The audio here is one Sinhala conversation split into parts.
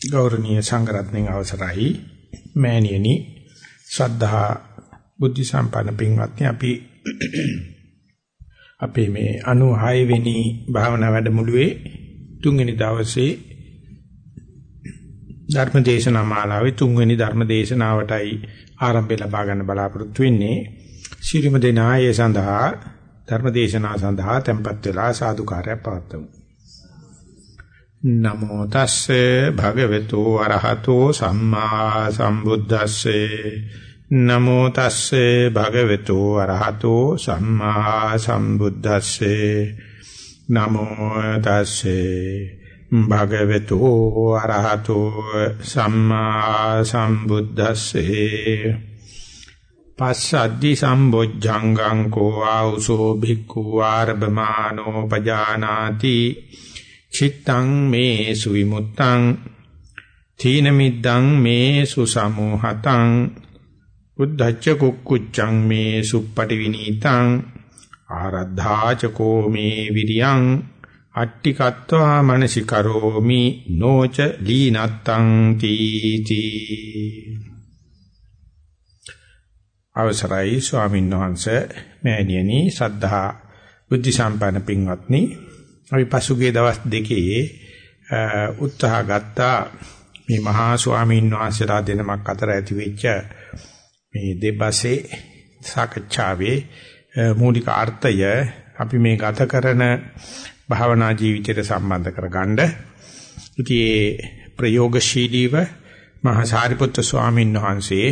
ගෞරවනීය සංඝරත්නයන් අවසරයි. මෑණියනි ශ්‍රද්ධා බුද්ධ සම්පන්න පින්වත්නි අපි අපේ මේ 96 වෙනි භාවනා වැඩමුළුවේ තුන්වෙනි දවසේ ධර්ම දේශනා මාලාවේ තුන්වෙනි ධර්ම දේශනාවටයි ආරම්භය ලබා ගන්න බලාපොරොත්තු වෙන්නේ. ශිරිම දෙනායේ සඳහා ධර්ම දේශනාව සඳහා tempත් වෙලා සාදුකාරය පවත්වමු. නමෝ තස්සේ භගවතු වරහතෝ සම්මා සම්බුද්දස්සේ. නමෝ තස්සේ භගවතු වරහතෝ සම්මා සම්බුද්දස්සේ. නමෝ තස්සේ භගවතු වරහතෝ සම්මා සම්බුද්දස්සේ. පස්සද්දි සම්බොජ්ජංගං කෝ ආ우සෝ භික්ඛු ආරබමානෝ පජානාති. චිත්තං මේ සුවිමුත්තං තීන මිද්දං මේ සුසමෝහතං උද්ධච්ච කුක්කුච්ඡං මේ සුප්පටි විනීතං ආරද්ධාචකෝ මේ විරියං අට්ටිකත්වා මනසිකරෝමි නොච ලීනත්තං තීති. අවසරයි ස්වාමීන් වහන්සේ මෑණියනි සද්ධා බුද්ධ සම්පන්න පින්වත්නි අපි පසුගිය දවස් දෙකේ උත්සාහ ගත්තා මේ මහා ස්වාමීන් වහන්සේලා දෙනමක් අතර ඇති වෙච්ච මේ දෙබසේ සාකච්ඡාවේ මූලික අර්ථය අපි මේ ගත කරන භාවනා ජීවිතයට සම්බන්ධ කරගන්න. ඉතින් ප්‍රයෝගශීලීව මහා සාරිපුත්‍ර ස්වාමීන් වහන්සේ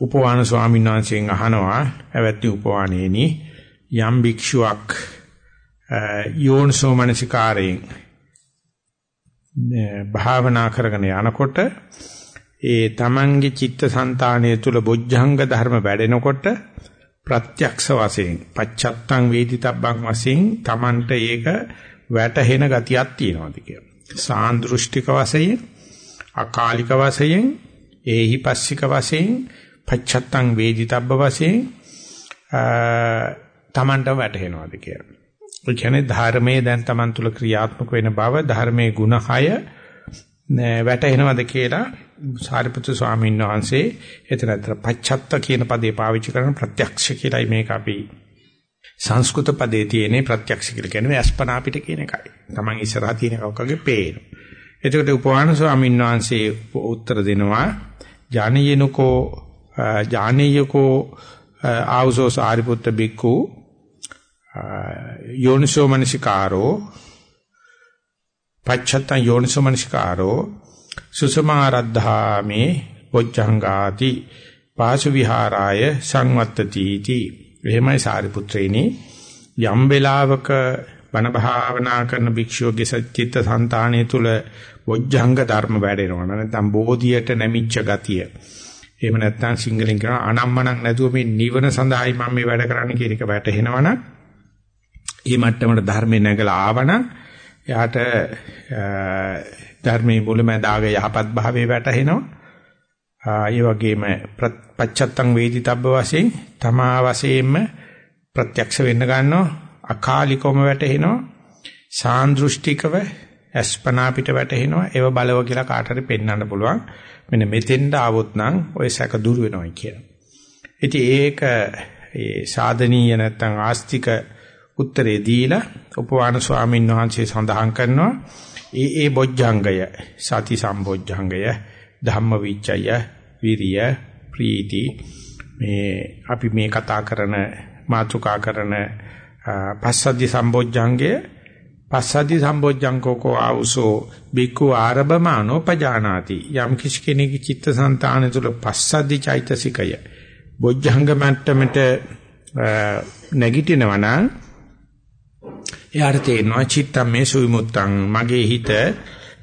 උපවාන ස්වාමීන් වහන්සේගෙන් අහනවා එවැත්නි උපවානේනි යම් භික්ෂුවක් යෝනිසෝ මනසිකාරයෙන් භාවනා කරගෙන යනකොට ඒ තමන්ගේ චිත්තසංතානය තුල බොජ්ජංග ධර්ම වැඩෙනකොට ප්‍රත්‍යක්ෂ වශයෙන් පච්චත්තං වේදිතබ්බං වශයෙන් තමන්ට ඒක වැටහෙන ගතියක් තියෙනවාද කියලා. සාන්දෘෂ්ටික වශයෙන් අකාලික වශයෙන් ඒහිපස්සික වශයෙන් පච්චත්තං වේදිතබ්බ වශයෙන් තමන්ට වැටහෙනවාද කියලා. ඒ කියන්නේ ධර්මයේ දැන් Taman තුල ක්‍රියාත්මක වෙන බව ධර්මයේ ಗುಣ 6 වැටෙනවද කියලා සාරිපුත්‍ර ස්වාමීන් වහන්සේ එතනතර පච්චත්ත කියන පදේ පාවිච්චි කරන ප්‍රත්‍යක්ෂ කියලායි මේක අපි සංස්කෘත පදේ තියෙන ප්‍රත්‍යක්ෂ කියලා කියන්නේ අස්පනා පිට කියන එකයි. Taman ඉස්සරහා තියෙන කවකගේ පේන. එතකොට උපවාන ස්වාමීන් වහන්සේ උත්තර දෙනවා ජානීයනකෝ ජානීයකෝ ආවසෝ සාරිපුත්‍ර බික්කු යෝනිසෝ මනසිකාරෝ පච්චත්තං යෝනිසෝ මනසිකාරෝ සුසමාරද්ධාමේ පොච්චංගාති පාසු විහාරාය සංවත්තතිති. එහෙමයි සාරිපුත්‍රේනි යම් වෙලාවක බණ භාවනා කරන භික්ෂුවගේ සච්චිත්ත સંතාණය තුල බොජ්ජංග ධර්ම වැඩෙනවා. නැත්නම් බෝධියට නැමිච්ච ගතිය. එහෙම නැත්නම් සිංහලෙන් කියන අනම්මනක් නැතුව මේ නිවන සඳහායි මම මේ වැඩ කරන්නේ කියන එක වැටහෙනවනම් මේ මට්ටමට ධර්මේ නැගලා ආවනම් එයාට ධර්මයේ මුලමඳාග යහපත් භාවයේ වැටහෙනවා. ඒ වගේම පච්චත්තං වේදිතබ්බ වශයෙන් තමා වශයෙන්ම ප්‍රත්‍යක්ෂ වෙන්න ගන්නවා. අකාලිකවම වැටහෙනවා. සාන්දෘෂ්ටිකව අස්පනා පිට වැටෙනවා. ඒව බලව කියලා කාට හරි පෙන්වන්න පුළුවන්. මෙන්න මෙතෙන්ට ආවොත් නම් ওই සැක දුර වෙනවා කියන. ඉතින් ඒක ඒ සාධනීය නැත්නම් ආස්තික උත්තරේ දීලා උපවාන ස්වාමීන් වහන්සේ සඳහන් කරනවා ඒ ඒ බොජ්ජංගය සති සම්බොජ්ජංගය ධම්මවිචය විරිය ප්‍රීති මේ අපි මේ කතා කරන මාතුකා කරන පස්සද්ධි සම්බොජ්ජංගය පස්සද්ධි සම්බොජ්ජංකෝ කෝ ආවුසෝ බිකු ආරබමානෝ පජානාති. යම් කිසි කෙනෙකුගේ චිත්තසංතාන තුළ පස්සද්ධි චෛතසිකය බොජ්ජංග මට්ටමට නැගිටිනවා නම් එයාට තේරෙනවා චිත්තම් මේ සුවිමුත්තං මගේ හිත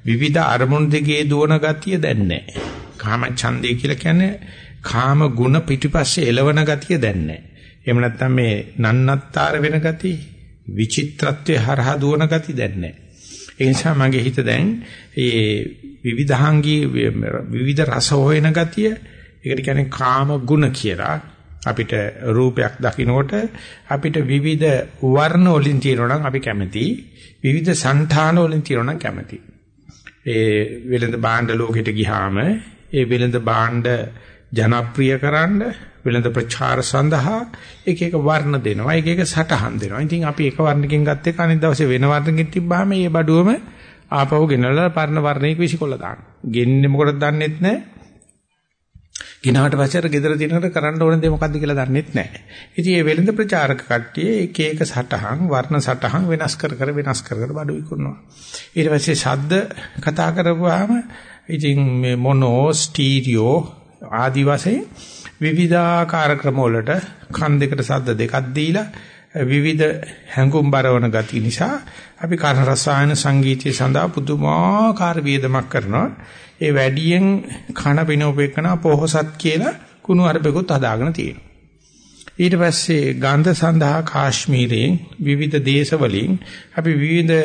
විවිධ අරමුණු දෙකේ දුවන ගතිය දැන් නැහැ. කාම ඡන්දේ කියලා කියන්නේ කාම ගුණ පිටිපස්සේ එළවන ගතිය දැන් නැහැ. එහෙම නැත්නම් මේ නන්නත්තර වෙන ගතිය විචිත්‍රත්වයේ හරහා දුවන ගතිය දැන් නැහැ. ඒ නිසා මගේ හිත දැන් ඒ විවිධාංගී විවිධ රස හොයන ගතිය ඒකට කියන්නේ කාම ගුණ කියලා අපිට රූපයක් දකින්නකොට අපිට විවිධ වර්ණ වලින් තියෙනවා නම් අපි කැමති විවිධ సంతාන වලින් තියෙනවා නම් කැමති ඒ වෙළඳ භාණ්ඩ ලෝකෙට ගියාම ඒ වෙළඳ භාණ්ඩ ජනප්‍රිය කරන්න වෙළඳ ප්‍රචාර සඳහා එක එක වර්ණ දෙනවා එක එක සටහන් දෙනවා. ඉතින් අපි එක වර්ණකින් ගත්ත එක අනිත් දවසේ වෙන වර්ණකින් තිබ්බාම මේ බඩුවම ආපහු ගෙනල්ලා පරණ වර්ණයක විසිකොල්ල දානවා. ගෙන්නේ මොකටද දන්නෙත් නැහැ. ගිනාට පස්සේ අර ගෙදර දිනකට කරන්න ඕන දේ මොකද්ද කියලා දන්නෙත් නැහැ. ඉතින් මේ වෙළඳ ප්‍රචාරක කට්ටිය එක එක සටහන් වර්ණ සටහන් වෙනස් කර කර වෙනස් කර කර බඩු විකුණනවා. ඊට පස්සේ ශබ්ද කතා කරපුවාම ඉතින් මේ මොනෝ ස්ටීරියෝ ආදි වශයෙන් විවිධාකාර ක්‍රම වලට කන් දෙකට ශබ්ද දෙකක් දීලා විවිධ හැඟුම් බරවන ගති නිසා අපි කන රසායන සංගීතය සඳහා පුදුමාකාර වේදමක් කරනවා. ඒ වැඩියෙන් කන පිනෝපේකන පොහසත් කියලා කුණු අරබෙකුත් හදාගෙන තියෙනවා. ඊට පස්සේ ගන්ධ සඳහා කාශ්මීරයෙන් විවිධ දේශවලින් අපි විවිධ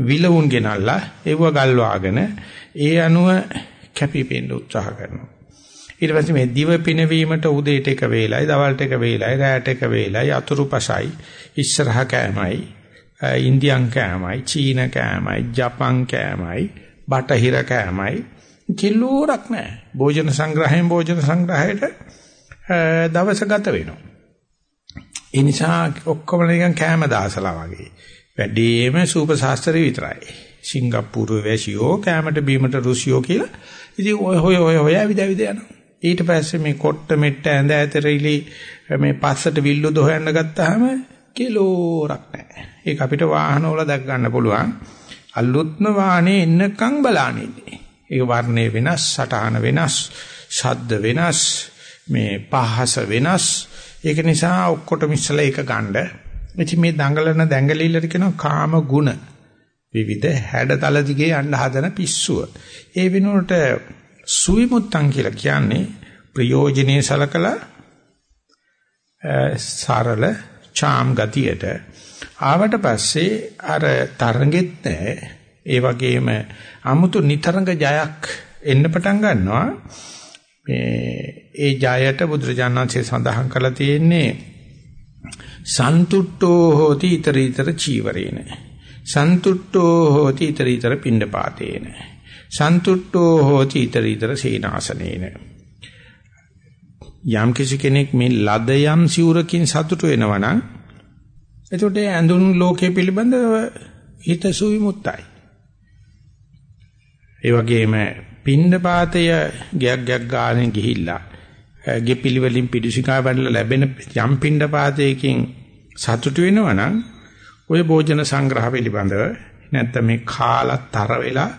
විලවුන් ගෙනල්ලා ඒව ගල්වාගෙන ඒ අනුව කැපිපෙන්න උත්සාහ කරනවා. ඊට පස්සේ මේ දිව පිනවීමට උදේට එක වේලයි, දවල්ට එක වේලයි, රාත්‍රීට එක වේලයි, අතුරුපසයි, ඉස්සරහ කෑමයි, ඉන්දියන් කෑමයි, චීන කෑමයි, ජපන් කෑමයි, බටහිර කෑමයි කිලෝරක් නැහැ. භෝජන සංග්‍රහයෙන් භෝජන සංග්‍රහයට දවස ගත වෙනවා. ඒ නිසා ඔක්කොම නිකන් කෑම දාසලා වගේ. වැඩිම සූප ශාස්ත්‍රය විතරයි. සිංගප්පූරු වැසියෝ කෑමට බීමට රුසියෝ කියලා. ඉතින් ඔය හොය හොය හොය ඇවිද ඇවිද යනවා. ඊට පස්සේ මේ කොට්ට මෙට්ට ඇඳ ඇතරිලි මේ පස්සට විල්ලුද හොයන්න ගත්තාම කිලෝරක් නැහැ. ඒක අපිට වාහන වල දැක් ගන්න පුළුවන්. අලුත්ම වාහනේ එන්නකම් බලන්නේ. ඒක වර්ණේ වෙනස්, සටහන වෙනස්, ශබ්ද වෙනස්, මේ පහස වෙනස්. ඒක නිසා ඔක්කොටම ඉස්සලා ඒක ගන්න. ඉතින් මේ දඟලන දැඟලිල්ලට කියනවා කාම ගුණ. විවිධ හැඩතල දිගේ යන්න හදන පිස්සුව. ඒ වෙනුවට සුවිමුත්තන් කියලා කියන්නේ ප්‍රයෝජනේ සලකලා සරල චාම් ගතියට ආවට පස්සේ අර තරඟෙත් නැහැ ඒ වගේම 아무තු නිතරංග ජයක් එන්න පටන් ගන්නවා. මේ ඒ ජයයට බුදුරජාණන්සේ සඳහන් කරලා තියෙන්නේ සන්තුට්ඨෝ හෝති iter iter චීවරේන. සන්තුට්ඨෝ හෝති iter iter පිණ්ඩපාතේන. සන්තුට්ඨෝ හෝති iter iter සේනාසනේන. යම් කිසි කෙනෙක් මේ ලද යම් සිවුරකින් සතුටු වෙනවා නම් එතකොට ඇඳුන් ලෝකයේ පිළිබඳව හිත සුවිමුත්තයි. ඒ වගේම පින්නපාතය ගයක් ගයක් ගානේ ගිහිල්ලා ගෙපිලි වලින් පිඩුසිකා බඳලා ලැබෙන යම් පින්නපාතයකින් සතුටු වෙනවා නම් ওই භෝජන සංග්‍රහ පිළිබඳව නැත්නම් මේ කාලා තර වෙලා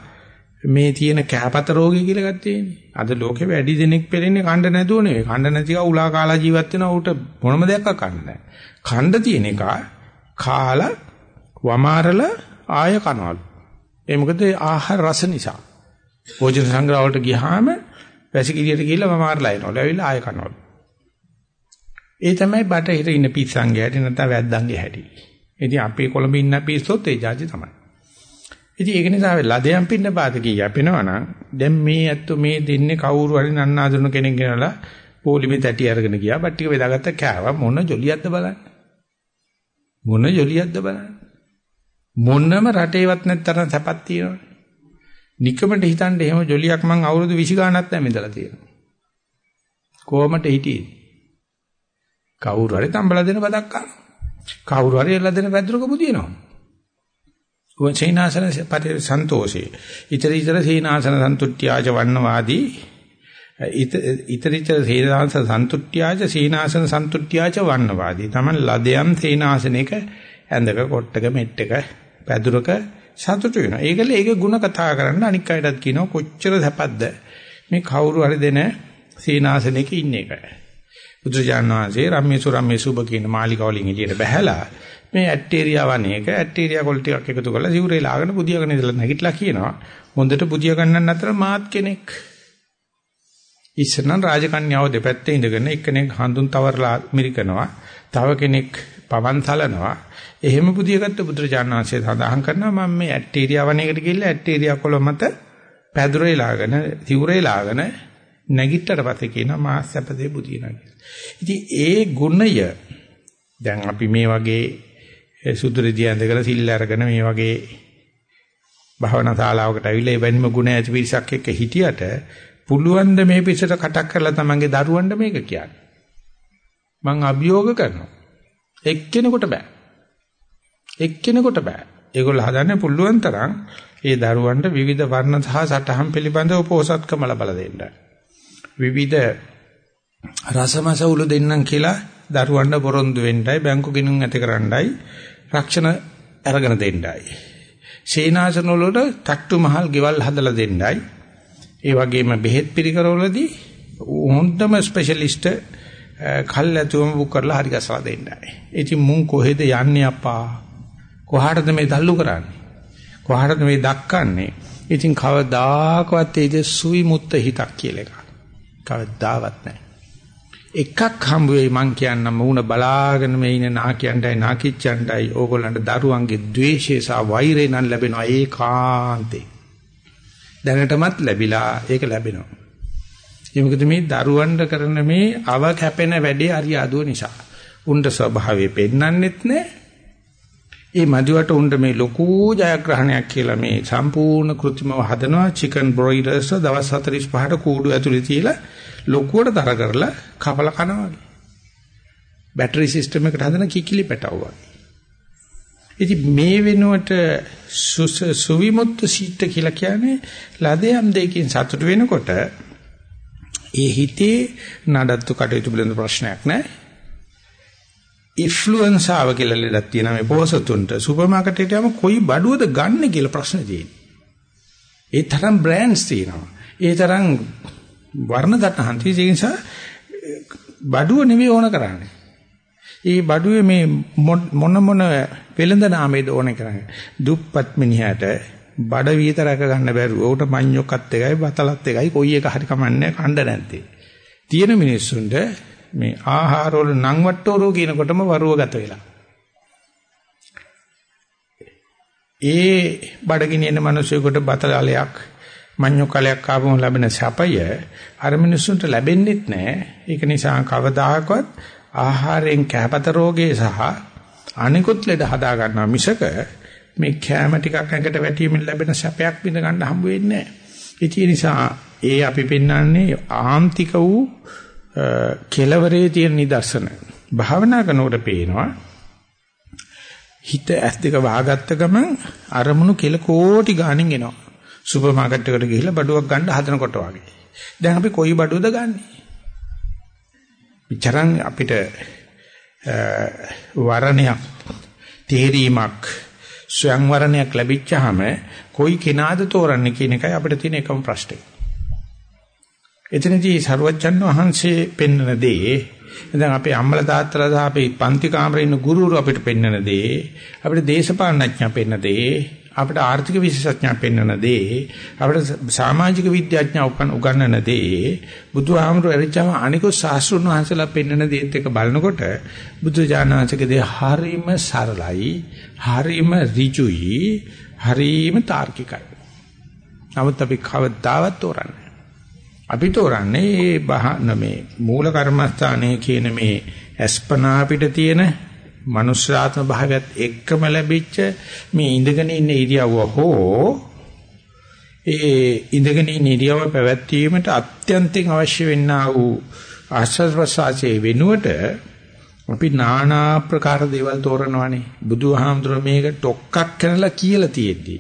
මේ තියෙන කැපත රෝගී කියලා ගත්තේනේ. අද ලෝකේ වැඩි දෙනෙක් පෙරෙන්නේ කණ්ඩ නැතුව නෙවෙයි. කණ්ඩ නැතිව උලා කාලා ජීවත් වෙනවා උට මොනම දෙයක් කන්න නැහැ. කණ්ඩ තියෙන එක කාලා වමාරලා ආය කනවලු. ඒ මොකද ආහාර රස නිසා. භෝජන සංග්‍රහ වලට ගියාම වැසිකිළියට ගිහිල්ලා වමාරලා එනවලු. ඇවිල්ලා ආය කනවලු. ඒ තමයි බටහිර ඉන්න පිස්සන්ගේ හැටි නැත්නම් වැද්දන්ගේ හැටි. ඉතින් අපේ කොළඹ ඉන්න පිස්සොත් ඒ જાති තමයි. ඉතින් ඒක නිසා ලදයන් පින්න පාතකී යපෙනවා නම් දැන් මේ ඇත්ත මේ දෙන්නේ කවුරු හරි නන්නාඳුන කෙනෙක් ගෙනලා පොලිමේ තැටි අරගෙන ගියා. බට්ටික බෙදාගත්ත කෑවා මොන ජොලියක්ද බලන්න. මොන ජොලියක්ද බලන්න. මොනම රටේවත් නැත්තරම් සැපක් තියෙනවනේ. නිකමට හිතන්න එහෙම ජොලියක් මං අවුරුදු 20 ගාණක් නැමෙ ඉඳලා තියෙනවා. කොහමට හිටියේ? කවුරු හරි තම්බලා දෙන බදක් කනවා. කවුරු හරි එල්ල දෙන පැද්දරක බුදිනවා. උන් සීනාසන පරි සන්තෝෂේ. ඊතර ඊතර සීනාසන සන්තුට්ඨ්‍යාජ වන්නවාදී ඊතර ඊතර සීනාසන සන්තුට්ඨ්‍යාජ සීනාසන සන්තුට්ඨ්‍යාජ වන්නවාදී. Taman ලදයන් සීනාසනයක ඇඳක කොට්ටක මෙට්ටක පැදුරක සතුටු වෙනවා. ඒකල ඒක ಗುಣ කතා කරන්න අනික් අයටත් කියනවා කොච්චර සැපද්ද මේ කවුරු හරි දෙන සීනාසනයක ඉන්න එක. බුදුජානක වහන්සේ රම්මේසු රම්මේසුබ කියන මාලිකාවලින් එළියට බහැලා මේ ඇට්ටේරියා වනේක ඇට්ටේරියා කොළ ටිකක් එකතු කරලා සිවුරේ ලාගෙන බුදියාගෙන ඉඳලා නැගිටලා කියනවා හොඳට බුදියා ගන්නන් අතර මාත් කෙනෙක්. ඉස්සරනම් රාජකන්‍යාව දෙපැත්තේ ඉඳගෙන එක්කෙනෙක් හඳුන් තවරලා මිරිකනවා. තව කෙනෙක් පවන් සලනවා. එහෙම බුදියාගත්ත බුදුරජාණන් වහන්සේ සඳහන් කරනවා මම මේ ඇට්ටේරියා වනේකට ගිහිල්ලා ඇට්ටේරියා කොළ මත පැදුරේ ලාගෙන සිවුරේ ලාගෙන නැගිටතර පස්සේ කියනවා මා සැපදේ බුදිනා කියලා. ඉතින් ඒ ගුණය දැන් අපි මේ වගේ සුදුරෙදී ඇඳගෙන සිල් අරගෙන මේ වගේ භාවනා ශාලාවකට ඇවිල්ලා ඒ වෙනම ගුණ ඇති පිරිසක් එක්ක හිටියට පුළුවන් ද මේ පිටසට කටක් කරලා තමන්ගේ දරුවන්ට මේක කියන්න. මං අභියෝග කරනවා. එක්කෙනෙකුට බෑ. එක්කෙනෙකුට බෑ. ඒගොල්ලෝ හදන්නේ පුළුවන් තරම් ඒ දරුවන්ට විවිධ වර්ණ සහ සටහන් පිළිබඳව පෝසත්කම ලබා දෙන්නයි. විවිධ රසමස උළු දෙන්නම් කියලා දරුවන්ට පොරොන්දු වෙන්නයි බැංකු ගිණුම් ඇති කරන්නයි රක්ෂණ අරගෙන දෙන්නයි. සේනාසන වලට තට්ටු මහල් ගෙවල් හදලා දෙන්නයි. ඒ වගේම බෙහෙත් පිළිකරවලදී හොඳම ස්පෙෂලිස්ට් කල්ැතුම බුක් කරලා හරි ගසලා දෙන්නයි. ඉතින් මුන් කොහෙද යන්නේ අප්පා? කොහාටද මේ තල්ලු කරන්නේ? කොහාටද මේ දක්කන්නේ? ඉතින් කවදාකවත් ඒ සුවිමුත්ත හිතක් කියලා එකක්. කවදාවත් නැහැ. එකක් හම්බ වෙයි මං කියන්නම් මුණ බලාගෙන මේ ඉන්න නාකියන්ටයි නාකිච්චන්ටයි ඕගොල්ලන්ට දරුවන්ගේ ද්වේෂය සහ වෛරය නම් ලැබෙනවා ඒකාන්තේ. දැනටමත් ලැබිලා ඒක ලැබෙනවා. ඒ මොකද මේ දරුවන්ට කරන මේ අව කැපෙන වැඩේ අරියාදුව නිසා. උණ්ඩ ස්වභාවය පෙන්වන්නෙත් නැහැ. ඒ මදිවට උණ්ඩ මේ ලොකු ජයග්‍රහණයක් කියලා මේ සම්පූර්ණ કૃත්‍රිමව හදනවා චිකන් බ්‍රොයිලර්ස් දවස් 45ට කූඩු ඇතුලේ තියලා ලොකුවට තර කරලා කපල කනවා වගේ. බැටරි සිස්ටම් එකට හදන කිකිලි පැටව වගේ. ඉතින් මේ වෙනුවට සුවිමුත්තු සීට කියලා කියන්නේ ලදයම් දෙකකින් සතුට වෙනකොට ඒ හිතේ නඩත්තු කටයුතු පිළිබඳ ප්‍රශ්නයක් නැහැ. ඉන්ෆ්ලුවන්සාව කියලා ලෙඩක් තියෙනවා මේ පොහසතුන්ට සුපර් මාකට් එකට යම කොයි බඩුවද ගන්න කියලා ප්‍රශ්න තියෙනවා. ඒ තරම් බ්‍රෑන්ඩ්ස් තියෙනවා. ඒ තරම් වර්ණ දටහන් තියෙන නිසා බඩුව නෙවෙයි ඕන කරන්නේ. ඒ බඩුවේ මේ මොන මොන වෙළඳ නාමයේද ඕන කරන්නේ. දුප්පත් මිනිහට බඩ විතරක ගන්න බැරුව උට මඤ්ඤොක්කත් එකයි බතලත් එකයි කොයි එක හරි කමන්නේ කණ්ඩ නැත්තේ. තියෙන මිනිස්සුන්ට මේ ආහාරවල නම් වට්ටෝරෝ කියනකොටම වරුව ගත වෙලා. ඒ බඩගිනින මිනිසෙකුට බතලලයක් මඤ්ඤෝ කලයක් ආවම ලැබෙන සැපය අර මිනිසුන්ට ලැබෙන්නේ නැහැ. ඒක නිසා කවදාකවත් ආහාරයෙන් කැපත රෝගේ සහ අනිකුත් ලෙඩ හදා ගන්නවා මිසක මේ කැම ටිකක් ඇඟට වැටීමෙන් ලැබෙන සැපයක් විඳ ගන්න හම්බ වෙන්නේ නැහැ. ඒ නිසා ඒ අපි පෙන්වන්නේ ආන්තික වූ කෙලවරේ තියෙන නිදර්ශන. භාවනා කරනකොට පේනවා හිත ඇස් දෙක වහගත්ත ගමන් අරමුණු කෙල කෝටි ගාණින් එනවා. සුපර් මාකට් එකට ගිහිල්ලා බඩුවක් ගන්න හදනකොට වගේ. දැන් අපි කොයි බඩුවද ගන්නෙ? විචරන් අපිට වරණයක් තේරීමක් ස්වයංවරණයක් ලැබිච්චාම කොයි කෙනාද තෝරන්නේ කියන එකයි අපිට තියෙන එකම ප්‍රශ්නේ. එතනදී සරුවච්චන් වහන්සේ පෙන්වන දේ දැන් අපේ අම්මලා තාත්තලා සහ අපේ පන්ති කාමරේ ඉන්න ගුරුවරු අපිට පෙන්වන දේ අපිට දේශපාලනඥයා පෙන්වන දේ අපිට ආර්ථික විශේෂඥයා පෙන්වන දේ අපිට සමාජික විද්‍යාඥයා උගන්වන දේ බුදුහාමුදුරු එරිචම අනිකෝ ශාස්ත්‍රුන් වහන්සේලා පෙන්වන දේත් එක බලනකොට බුදු ජානනාංශකේ දේ හරීම සරලයි හරීම ඍජුයි හරීම තාර්කිකයි. නමුත් අපි කවදාවත් තෝරන්නේ අපි තෝරන්නේ මේ බහන මේ මූල කර්මස්ථානයේ කියන මේ අස්පනා අපිට තියෙන මනුෂ්‍යාත්ම භාවයත් එක්කම ලැබිච්ච මේ ඉඳගෙන ඉන්න ඉරියව්ව හෝ ඒ ඉඳගෙන ඉන්න ඉරියව්ව පැවැත්වීමට අත්‍යන්තයෙන් අවශ්‍ය වෙන්නා වූ ආශ්‍රස් ප්‍රසාසයේ වෙනුවට අපි নানা ප්‍රකාර දේවල් තෝරනවානේ. බුදුහාමුදුර මේක ටොක්ක්ක් කරලා කියලා තියෙද්දි.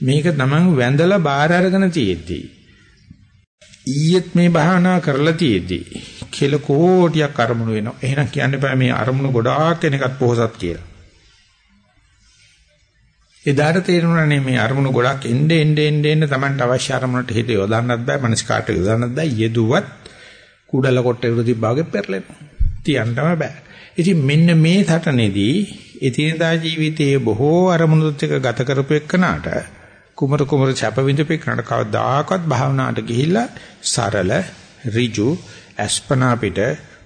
මේක තමන් වැඳලා බාර අරගෙන තියෙද්දි. ඊයේත් මේ භාවනා කරලා තියෙද්දී. කෙල කෝටියක් අරමුණු වෙනවා. එහෙනම් කියන්න බෑ මේ අරමුණු ගොඩාක් වෙනකත් පොහසත් කියලා. එදාට තේරුණානේ මේ අරමුණු ගොඩක් එnde ende ende ende Tamanට අවශ්‍ය අරමුණට හිත යොදන්නත් බෑ, මනස් කාට යොදන්නත් බෑ. යෙදුවත් කුඩල කොට ඉරු තිබ්බාගේ පෙරලෙනවා. තියන්නම බෑ. ඉතින් මෙන්න මේ සටනේදී එදිනදා ජීවිතයේ බොහෝ අරමුණුත් එක්ක ගත කරපු එක්කනට කුමර කුමර චප විඳපෙන්නට කවදාකවත් භාවනාවට ගිහිල්ලා සරල ඍජු අස්පනා පිට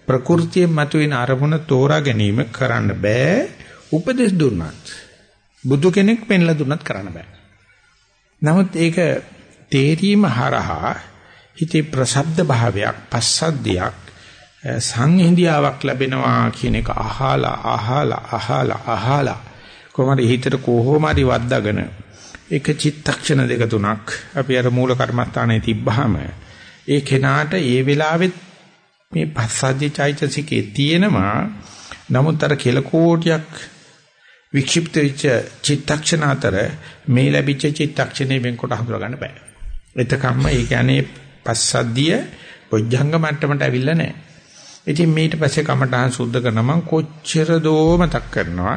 ප්‍රകൃතිය මතුවෙන අරමුණ තෝරා ගැනීම කරන්න බෑ. උපදේශ දුන්නත් බුදු කෙනෙක් පෙන්ලා දුන්නත් කරන්න බෑ. නමුත් ඒක තේරීම හරහා හිතේ ප්‍රසබ්ද භාවයක් පස්සද්ධියක් සංහිඳියාවක් ලැබෙනවා කියන එක අහලා අහලා අහලා අහලා කොහොමද හිතට කොහොම හරි වද්දාගෙන එක චිත්තක්ෂණ දෙක තුනක් අපි අර මූල කර්මස්ථානයේ තිබ්බහම ඒ කෙනාට ඒ වෙලාවෙත් මේ පස්සද්ධි චෛතසිකේ තියෙනවා නමුත් අර කෙල කෝටියක් වික්ෂිප්ත වෙච්ච චිත්තක්ෂණ අතර මේ ලැබිච්ච චිත්තක්ෂණේ වෙන්කොට හඳුනා ගන්න බෑ. එතකම්ම ඒ කියන්නේ පස්සද්ධිය බොජ්ජංග මට්ටමට ඇවිල්ලා නැහැ. ඉතින් ඊට පස්සේ කමඨහන් සුද්ධ කරන මං කොච්චර දෝ මතක් කරනවා.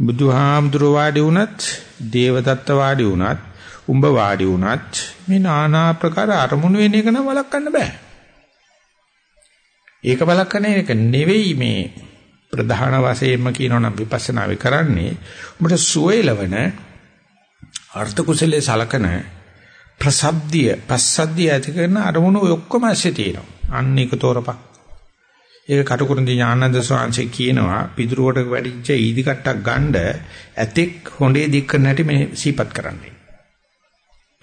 බුදුහාමුදුරුව වාඩි වුණත්, දේවදත්ත වාඩි වුණත්, උඹ වාඩි වුණත් මේ নানা ආකාර අරමුණු වෙන එක නම් වළක්වන්න බෑ. ඒක වළක්වන එක නෙවෙයි මේ ප්‍රධාන වශයෙන්ම කියනවනම් විපස්සනාවේ කරන්නේ උඹට සුවයලවන අර්ථ කුසලයේ සලකන ප්‍රසබ්දිය පස්සද්ධිය ඇති කරන අරමුණු ඔක්කොම ඇස්සේ තියෙනවා. අන්න ඒක තෝරපක්. ඒක කටුකුරුන්දී ඥානන්ද ස්වාමීන් කියනවා පිටුරුවට වැඩිච්ච ඊදි කට්ටක් ගන්න ඇතෙක් හොඬේ දික් කරන හැටි මේ සීපත් කරන්නේ.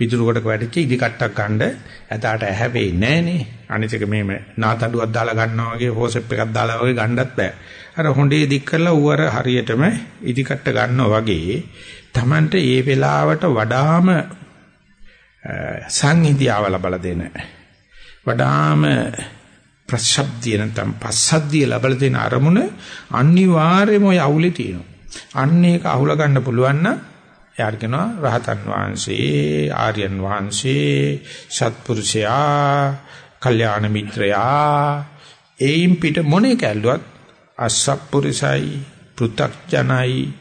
පිටුරුවට වැඩිච්ච ඊදි කට්ටක් ගන්න ඇතාට ඇහැවෙයි නෑනේ. අනිත් එක මේම නාතඬුවක් දාලා ගන්නවා වගේ හොසෙප් එකක් දාලා වගේ ගන්නත් බෑ. අර හොඬේ දික් කරලා ඌ අර හරියටම ඊදි කට්ට ගන්නවා වගේ Tamante ඒ වෙලාවට වඩාම සංහිඳියාව ලබලා දෙන වඩාම ප්‍රසබ්දිය නැත්නම් පස්සද්ධිය ලබලා දෙන අරමුණ අනිවාර්යයෙන්ම ඔය අවුලේ තියෙනවා. අන්න ඒක අහුල ගන්න පුළුවන් නම් එයාට කියනවා රහතන් වහන්සේ, ආර්යයන් වහන්සේ, සත්පුරුෂයා, කල්යාණ මිත්‍රයා, ඒයින් පිට මොනේ කැල්ලුවත් අසත්පුරුෂයි, පෘ탁ජනයි,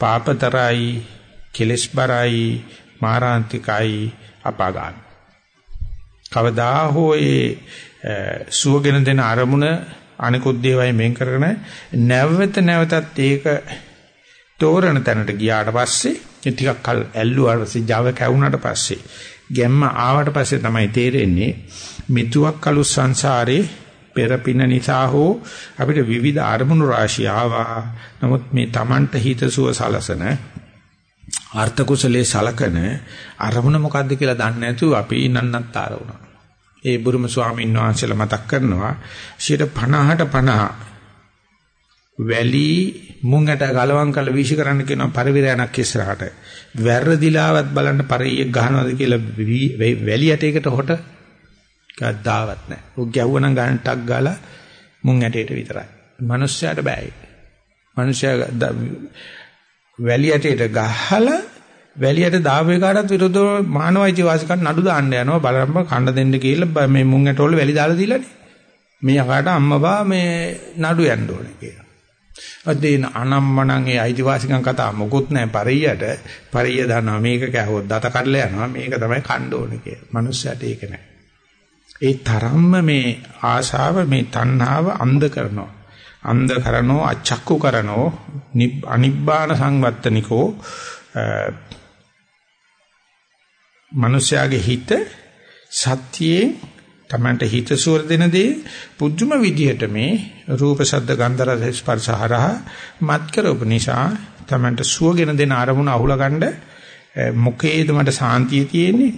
පාපතරයි, කෙලස්බරයි, මාරාන්තිකයි අපාගාන. කවදා හෝ ඒ සුවගෙන දෙන අරමුණ අනිකුත් දේවල් මෙන් කරගෙන නැවත නැවතත් ඒක තෝරන තැනට ගියාට පස්සේ ටිකක් කල් ඇල්ලුවාට පස්සේ Java කැවුනට පස්සේ ගැම්ම ආවට පස්සේ තමයි තේරෙන්නේ මිතුවක් කලු සංසාරේ පෙරපින නිසා හෝ අපිට විවිධ අරමුණු රාශිය ආවා. නමුත් මේ Tamanට හිතසුව සලසන අර්ථ කුසලයේ සලකන අරමුණ මොකද්ද කියලා දන්නේ නැතුව අපි නන්නත්තර වුණා. ඒ බුරුම ස්වාමීන් වහන්සේලා මතක් කරනවා 50ට 50 වැලි මුංගට ගලවම් කළ වීශ කරන්න කියන පරිවිරයන්ක් ඉස්සරහට වැරදිලාවත් බලන්න පරියෙක් ගහනවාද කියලා වැලි යටේකට හොට කද්දාවත් නැහැ. උග ගැහුවනම් ගන්න ටක් ගාලා මුං ඇටේට විතරයි. මිනිස්සයාට බෑ. මිනිස්සයා වැලියටට ගහලා වැලියට දාපු එකටත් විරුද්ධව මානවයිති වාසිකන් නඩු දාන්න යනවා බලන්න කන්න දෙන්න කියලා මේ මුං ඇටවල වැලි දාලා දීලානේ. මේ යකාට අම්මබා මේ නඩු යන්න ඕනේ කියලා. අදේන අනම්මනම් ඒ අයිතිවාසිකම් කතා මොකුත් නැහැ පරියට පරිය දන්නවා මේක කැහුවොත් දත කඩලා යනවා මේක තමයි කන්න ඕනේ කියලා. මනුස්සයට ඒක නැහැ. ඒ තරම්ම මේ ආශාව මේ තණ්හාව අන්ධ කරනවා. අන්ධ කරනෝ අචක්කු කරනෝ අනිබ්බාන සංවත්තනිකෝ මිනිස්යාගේ හිත සත්‍යයෙන් තමන්ට හිත සුවර දෙන දේ පුදුම විදිහට මේ රූප ශබ්ද ගන්ධ රස ස්පර්ශ හරහා මත් කරපු නිසා තමන්ට සුවගෙන දෙන අරමුණ අහුලා ගන්න මොකේද මට සාන්තිය තියෙන්නේ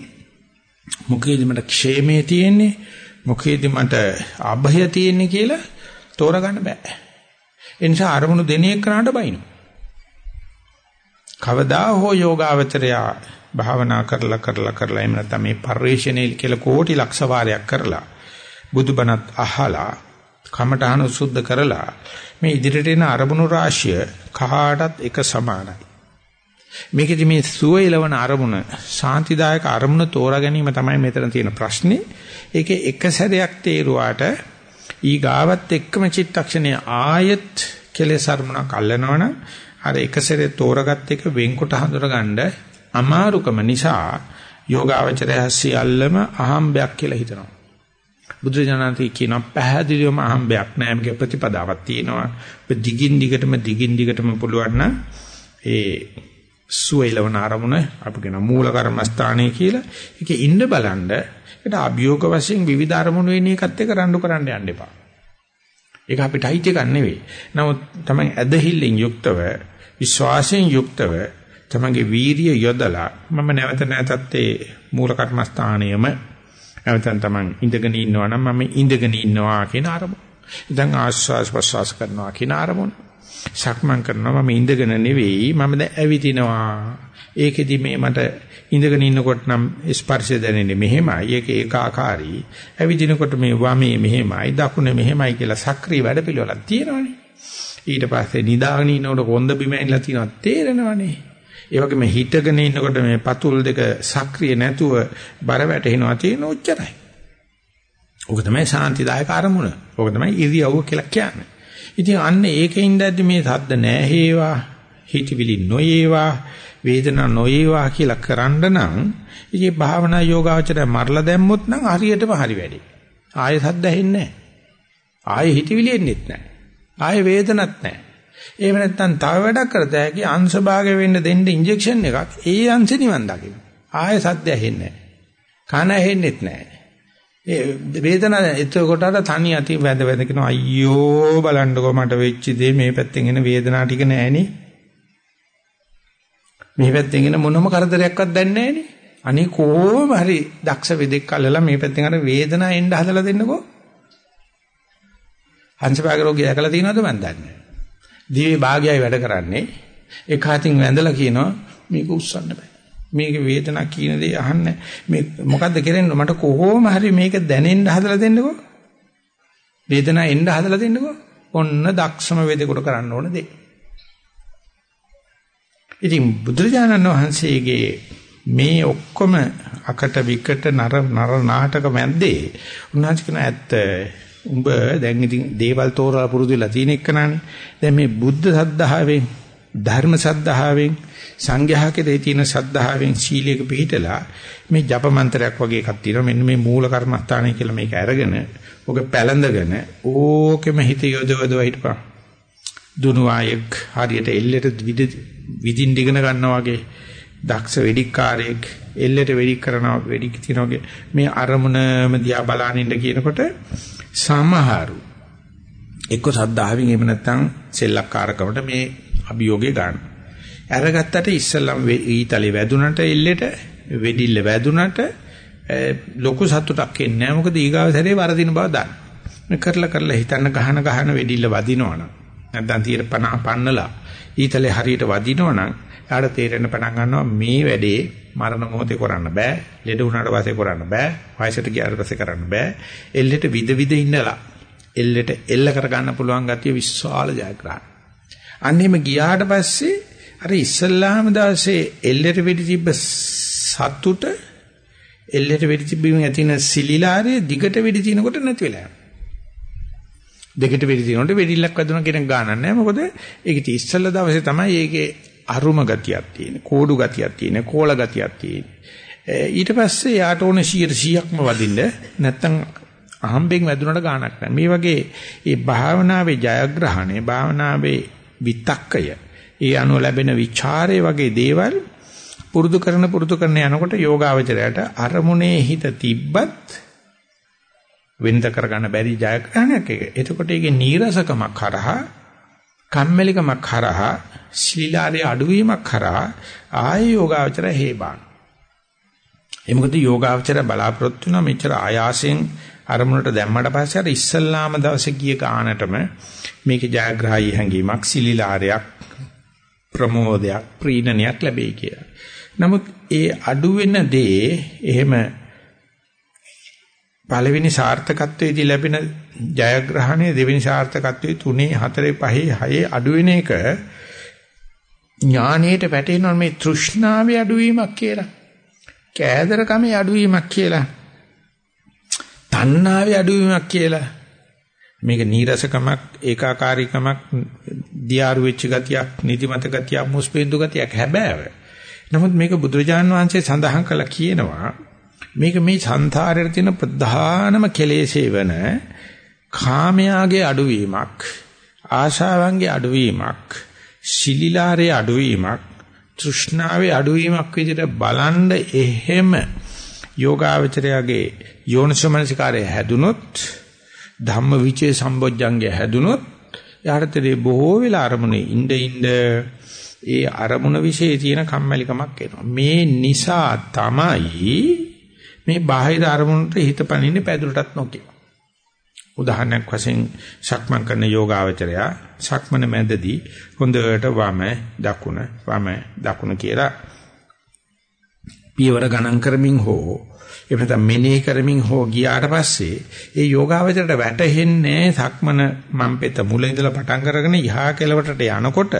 මොකේද මට ക്ഷേමයේ තියෙන්නේ මොකේද මට අභය තියෙන්නේ කියලා තෝරගන්න බෑ. ඒ නිසා අරමුණු දෙන එකනට බයිනු. කවදා හෝ යෝගාවචරයා භාවනා කරලා කරලා කරලා එහෙම නැත්නම් මේ පරිශ්‍රණය කියලා කෝටි ලක්ෂ වාරයක් කරලා බුදුබණත් අහලා කමඨහන සුද්ධ කරලා මේ ඉදිරියට එන අරමුණු රාශිය කහාටත් එක සමානයි. මේකෙදි මේ සුවයලවන අරමුණ ශාන්තිදායක අරමුණ තෝරා ගැනීම තමයි මෙතන තියෙන ප්‍රශ්නේ. ඒකේ එක සැරයක් තේරුවාට ඊගාවත් එක්කම චිත්තක්ෂණය ආයත් කෙලෙස් අරමුණක් අල්ලනවනම් අර එක සැරේ තෝරගත් එක වෙන්කොට හඳුනගන්න අමාරුකම නිසා යෝගාවචරය සියල්ලම අහම්බයක් කියලා හිතනවා. බුදුජානන්ති කියන පැහැදිලිවම අහම්බයක් නෑ මේක ප්‍රතිපදාවක් තියෙනවා. දිගින් දිගටම දිගින් දිගටම පුළුවන් නම් ඒ සුවයලවන අරමුණ අපි කියන මූල කර්මස්ථානයේ කියලා ඒකේ ඉන්න බලන්න ඒකට අභියෝග වශයෙන් විවිධ අරමුණු වෙන එකත් එක්ක රණ්ඩු කරන්න යන්න එපා. ඒක අපිට අයිති එකක් නෙවෙයි. නමුත් තමයි ඇදහිල්ලෙන් යුක්තව විශ්වාසයෙන් යුක්තව තමගේ වීරිය යොදලා මම නැවත නැවතත් ඒ මූල කර්මස්ථානයේම නැවතන් තමන් ඉඳගෙන ඉන්නවා නම් මම ඉඳගෙන ඉන්නවා කියන අරමුණ. දැන් ආශ්වාස ප්‍රශ්වාස කරනවා කියන අරමුණ. සක්මන් කරනවා මම ඉඳගෙන නෙවෙයි මම දැන් ඇවිදිනවා. ඒකෙදි මේ මට ඉඳගෙන ඉන්නකොට නම් ස්පර්ශය දැනෙන්නේ මෙහෙමයි. ඒක ඒකාකාරී. ඇවිදිනකොට මේ වමේ මෙහෙමයි, දකුණේ මෙහෙමයි කියලා සක්‍රීය වැඩපිළිවෙලක් තියෙනවනේ. ඊට පස්සේ නිදාගෙන ඉන්නකොට කොන්ද බිම ඇනිලා තියෙනවා තේරෙනවනේ. ඒ වගේම හිටගෙන ඉන්නකොට මේ පතුල් දෙක සක්‍රිය නැතුව බර වැටෙනවා තියෙන උච්චරයි. ඕක තමයි ශාන්තිදායක අරමුණ. ඕක තමයි ඉරියව්ව කියලා කියන්නේ. ඉතින් අන්න ඒකෙන් දැද්දි මේ සද්ද නැහැේවා, හිතවිලි නොයේවා, වේදනා නොයේවා කියලා කරන්න නම් ඉතින් භාවනා යෝගාචරය මරලා දැම්මොත් නම් හරියටම හරි වැඩි. ආයෙ සද්ද ඇහෙන්නේ නැහැ. ආයෙ හිතවිලි එන්නේත් නැහැ. ආයෙ වේදනත් නැහැ. එහෙම නැත්නම් තව වැඩක් කරත හැකි අංශ භාග වෙන්න දෙන්න ඉන්ජෙක්ෂන් එකක් ඒ අංශ නිවන් දකින්න. ආයෙ සද්ද ඇහෙන්නේ නැහැ. කන ඇහෙන්නේත් නැහැ. ඒ වේදනාව එතකොට අර තනි අති වැඳ වැඳ කියන අයියෝ බලන්නකෝ මට වෙච්ච දේ මේ පැත්තෙන් එන වේදනාව ටික නෑනේ මේ පැත්තෙන් එන මොනම කරදරයක්වත් දැන්නේ නෑනේ අනේ කොහොම හරි දක්ෂ වෙදෙක් අල්ලලා මේ පැත්තෙන් අර වේදනාව එන්න හදලා දෙන්නකෝ හංසභාග රෝගය දැකලා තියෙනවද මන් දන්නේ දිවේ භාගයයි වැඩ කරන්නේ. එක හතින් වැඳලා කියනවා මේක උස්සන්න බෑ. මේක වේදනා කියන දේ අහන්නේ මේ මොකද්ද කරන්නේ? මට කොහොම හරි මේක දැනෙන්න හදලා දෙන්නකෝ. වේදනා එන්න හදලා දෙන්නකෝ. ඔන්න දක්ෂම වේදෙකුට කරන්න ඕන දේ. ඉතින් බුදුරජාණන් වහන්සේගේ මේ ඔක්කොම අකට විකට නර නර නාටක මැද්දේ උන්වහන්සේ කියන ඇත්ත උඹ දැන් ඉතින් දේවල් තෝරලා පුරුදු වෙලා තියෙන එකනනේ. දැන් මේ බුද්ධ සද්ධාවෙන් ධර්ම සද්ධාවෙන් සංඝයා කෙරේ තියෙන සද්ධාවෙන් සීලයක පිළිහිටලා මේ ජප මන්ත්‍රයක් වගේ එකක් තියෙනවා. මෙන්න මේ මූල කර්මස්ථානය කියලා මේක අරගෙන ඔක පැලඳගෙන ඕකෙම හිත යොදවදව හිටපන්. දුනු ආයෙක් හරියට එල්ලෙට විදින් දිගන ගන්නවා වගේ දක්ෂ වෙඩික්කාරයෙක් එල්ලෙට වෙඩික් කරනවා වෙඩික් තියනවා වගේ මේ අරමුණම දිහා බලනින්න කියනකොට සමහරු එක්ක සද්ධාවෙන් එහෙම නැත්නම් සෙල්ලක්කාරකමට මේ අභියෝගේ ගන්න. අරගත්තට ඉස්සල්ලාම ඊතලේ වැදුනට එල්ලෙට වෙඩිල්ල වැදුනට ලොකු සතුටක් එන්නේ නැහැ මොකද ඊගාව සැරේ වරදින බව දන්න. මේ කරලා කරලා හිතන්න ගහන ගහන වෙඩිල්ල වදිනවනම් නැත්නම් 50 පන්නලා ඊතලේ හරියට වදිනවනම් යාට තේරෙන්න පටන් ගන්නවා මේ වැඩේ මරණ මොහොතේ කරන්න බෑ ලෙඩ වුණාට පස්සේ කරන්න බෑ වයසට ගියාට පස්සේ කරන්න බෑ එල්ලෙට විද විද ඉන්නලා එල්ලෙට එල්ල කර ගන්න පුළුවන් ගතිය විශාල ජයග්‍රහණ අන්නේම ගියාට පස්සේ අර ඉස්සල්ලාම දවසේ එල්ලෙට වෙඩි තිබ්බ සතුට එල්ලෙට වෙඩි තිබීමෙන් ඇතින සිලිලාරයේ දිගට වෙඩි තිනකොට නැති වෙලා යනවා. දෙකට වෙඩි තිනකොට වෙඩිල්ලක් වැදුනා කියන ගානක් නැහැ. මොකද ඒක ඉස්සල්ලා දවසේ තමයි ඒකේ අරුම ගතියක් තියෙන්නේ. කෝඩු ගතියක් තියෙන්නේ. කෝල ගතියක් තියෙන්නේ. ඊට පස්සේ යාට ඕන 100%ක්ම වදින්න නැත්තම් අහම්බෙන් වැදුනට ගානක් නැහැ. මේ වගේ මේ භාවනාවේ ජයග්‍රහණය භාවනාවේ විතක්කය ඒ අනුව ලැබෙන ਵਿਚාරය වගේ දේවල් පුරුදු කරන පුරුදු කරන යනකොට යෝගාවචරයට අරමුණේ හිත තිබ්බත් වෙනද කරගන්න බැරි ජයග්‍රහණයක් එක. එතකොට ඒකේ නීරසකමක් කරහා කම්මැලිකමක් කරහා ශීලාවේ අඩුවීමක් කරහා ආය යෝගාවචරය හේබාන. ඒ මොකද යෝගාවචරය බලාපොරොත්තු වෙන මෙච්චර ආයාසයෙන් අරමුණට දැම්මට පස්සේ අර ඉස්සල්ලාම දවසේ ගිය ගානටම මේකේ ජයග්‍රහී හැඟීමක් සිලිලාරයක් ප්‍රමෝදයක් ප්‍රීණනයක් ලැබෙයි කියලා. නමුත් ඒ අඩු වෙන දේ එහෙම පළවෙනි සාර්ථකත්වයේදී ලැබෙන ජයග්‍රහණය දෙවෙනි සාර්ථකත්වයේ 3 4 5 6 අඩු වෙන එක ඥානයට වැටෙනවා මේ තෘෂ්ණාවේ අඩුවීමක් කියලා. කෑදරකමේ අඩුවීමක් කියලා. තණ්හාවේ අඩුවීමක් කියලා. මේක නීරසකමක් ඒකාකාරීකමක් දියාරු වෙච්ච ගතියක් නිදිමත ගතියක් මුස්පෙන්දු ගතියක් හැබෑව. නමුත් මේක බුදුරජාන් වහන්සේ සඳහන් කළා කියනවා මේක මේ සංසාරයේ තියෙන ප්‍රධානම කෙලෙසේ වෙන කාමයාගේ අඩුවීමක් ආශාවන්ගේ අඩුවීමක් සිලිලාරේ අඩුවීමක් තෘෂ්ණාවේ අඩුවීමක් විදිහට බලන්න එහෙම යෝගාවචරයාගේ යෝනිසමනසිකාරය හැදුනොත් ධම්ම විචේ සම්බොජ්ජංගය හැදුනොත් යාටතරේ බොහෝ වෙලා අරමුණේ ඉඳ ඉඳ ඒ අරමුණ વિશે තියෙන කම්මැලිකමක් එනවා. මේ නිසා තමයි මේ බාහිර අරමුණට හිත පනින්නේ පැදුරටත් නොකිය. උදාහරණයක් වශයෙන් සක්මන් කරන යෝගාවචරයා සක්මන මැදදී හොඳට වම දකුණ වම දකුණ කියලා පියවර ගණන් කරමින් හෝ එහෙම නැත්නම් මෙනෙහි කරමින් හෝ ගියාට පස්සේ ඒ යෝගාවචරයට වැටෙන්නේ සක්මන මම් පෙත මුල ඉඳලා පටන් කරගෙන යහා කෙලවටට යනකොට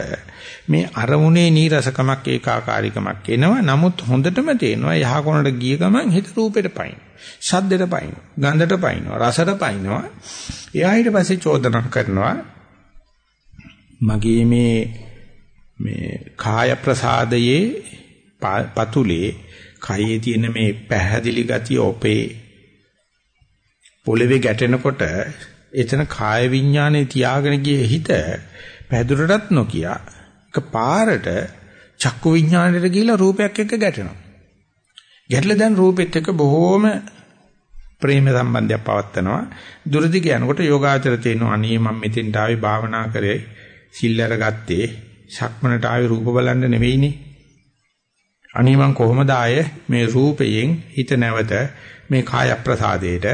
මේ අරමුණේ නීරසකමක් ඒකාකාරීකමක් එනවා. නමුත් හොඳටම තේනවා යහ කොනට ගිය ගමන් හිත රූපෙට පයින් ශබ්දෙට පයින් ගන්ධට පයින් රසට පයින්නවා. එයා ඊට පස්සේ චෝදනා කරනවා මගේ මේ මේ කාය ප්‍රසාදයේ පතුලේ කයේ තියෙන මේ පැහැදිලි ගතිය ඔපේ පොළවේ ගැටෙනකොට එතන කාය විඥානේ තියාගෙන ගියේ හිත පැදුරටත් නොකිය එක පාරට චක්කු විඥානෙට ගිහිලා රූපයක් එක්ක ගැටෙනවා. ගැටලා දැන් රූපෙත් එක්ක බොහෝම ප්‍රේම සම්බන්ධයක් පවත්නවා. දුරදි යනකොට යෝගාචර තේනවා අනේ මම මෙතෙන්ට ආවේ භාවනා කරේ සිල් අරගත්තේ ශක්මනට ආවේ රූප බලන්න නෙවෙයිනේ. අනේ මං කොහොමද ආයේ? මේ රූපයෙන් හිත නැවත මේ කාය ප්‍රසාදයට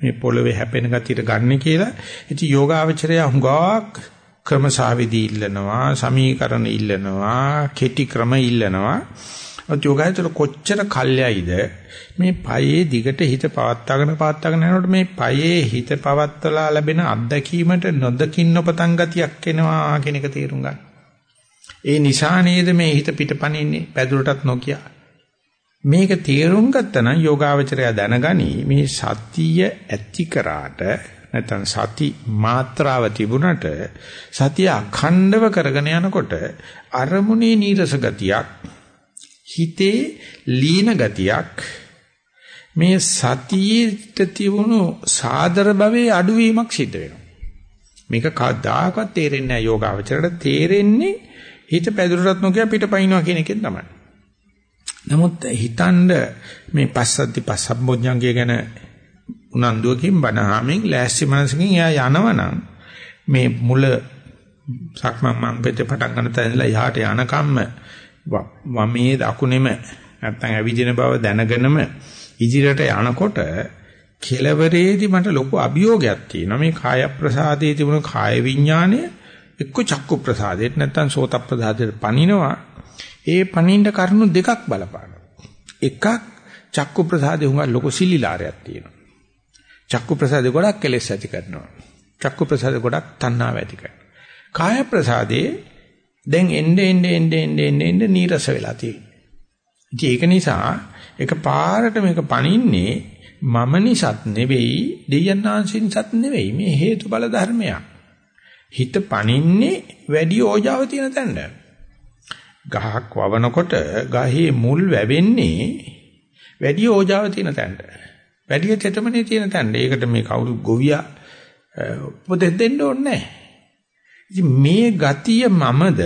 මේ පොළවේ හැපෙන ගතියට ගන්න කියලා. ඉතින් යෝගාවචරය හුඟක් ක්‍රමසාවිදි ඉල්ලනවා සමීකරණ ඉල්ලනවා කෙටි ක්‍රම ඉල්ලනවා. අත් යෝගාවචර කොච්චර කල්යයිද? මේ පයේ දිගට හිත පවත්වාගෙන පවත්වාගෙන යනකොට මේ පයේ හිත පවත්වලා ලැබෙන අත්දැකීමට නොදකින් නොපතන් ගතියක් එනවා කියන එක තේරුම් ගන්න. ඒ නිසා නේද මේ හිත පිටපණින්නේ? පැදුරටත් නොකිය. මේක තේරුම් ගත්තනම් යෝගාවචරය දැනගනි මේ සතිය ඇති කරාට නැත්නම් සති මාත්‍රාව තිබුණට සතිය අඛණ්ඩව කරගෙන යනකොට අරමුණේ නීරස ගතියක් හිතේ ලීන ගතියක් මේ සතියේ තිබුණු සාදර භවයේ අඩුවීමක් සිද්ධ වෙනවා. මේක කවදාකවත් තේරෙන්නේ නැහැ යෝගාවචරයට. තේරෙන්නේ හිත පැදුරටත් නොකිය පිටපයින්නවා කියන එකෙන් තමයි. නමුත් හිතනද මේ පස්සද්ධි පස්සම්බොඥංගය ගැන උනන්දුවකින් බනහමින් ලෑස්ති මනසකින් එයා යනවනම් මේ මුල සක්මන් මං පෙතේ පටන් ගන්න තැනලා යහට යනකම්ම වමේ දකුණෙම නැත්තම් ඇවිදින බව දැනගෙනම ඉදිරියට යනකොට කෙලවරේදී මට ලොකු අභියෝගයක් තියෙනවා මේ කාය ප්‍රසාදයේ තිබුණු කාය විඥානය එක්ක චක්කු ප්‍රසාදයට නැත්නම් සෝත ප්‍රසාදයට පනිනවා. ඒ පනින්න කරුණු දෙකක් බලපානවා. එකක් චක්කු ප්‍රසාදේ හුඟක් ලොකු සිලිලාරයක් තියෙනවා. චක්කු ප්‍රසාදේ ගොඩක් කෙලෙස් ඇති කරනවා. චක්කු ප්‍රසාදේ ගොඩක් තණ්හාව ඇති කරනවා. කාය ප්‍රසාදේ දැන් එnde ende ende ende ende ende නීරස වෙලා තියෙනවා. ඒක නිසා එක පාරට මේක පනින්නේ මම නිසත් නෙවෙයි දෙයයන්ාංශින්සත් නෙවෙයි මේ හේතුඵල ධර්මයක්. හිත පනින්නේ වැඩි ඕජාව තියෙන තැනට. ගහක් වවනකොට ගහේ මුල් වැවෙන්නේ වැඩි ඕජාව තියෙන තැනට. වැඩි තෙතමනේ තියෙන තැනට. ඒකට මේ කවුරු ගොවියා උපදෙස් දෙන්න ඕනේ නැහැ. මේ ගතිය මමද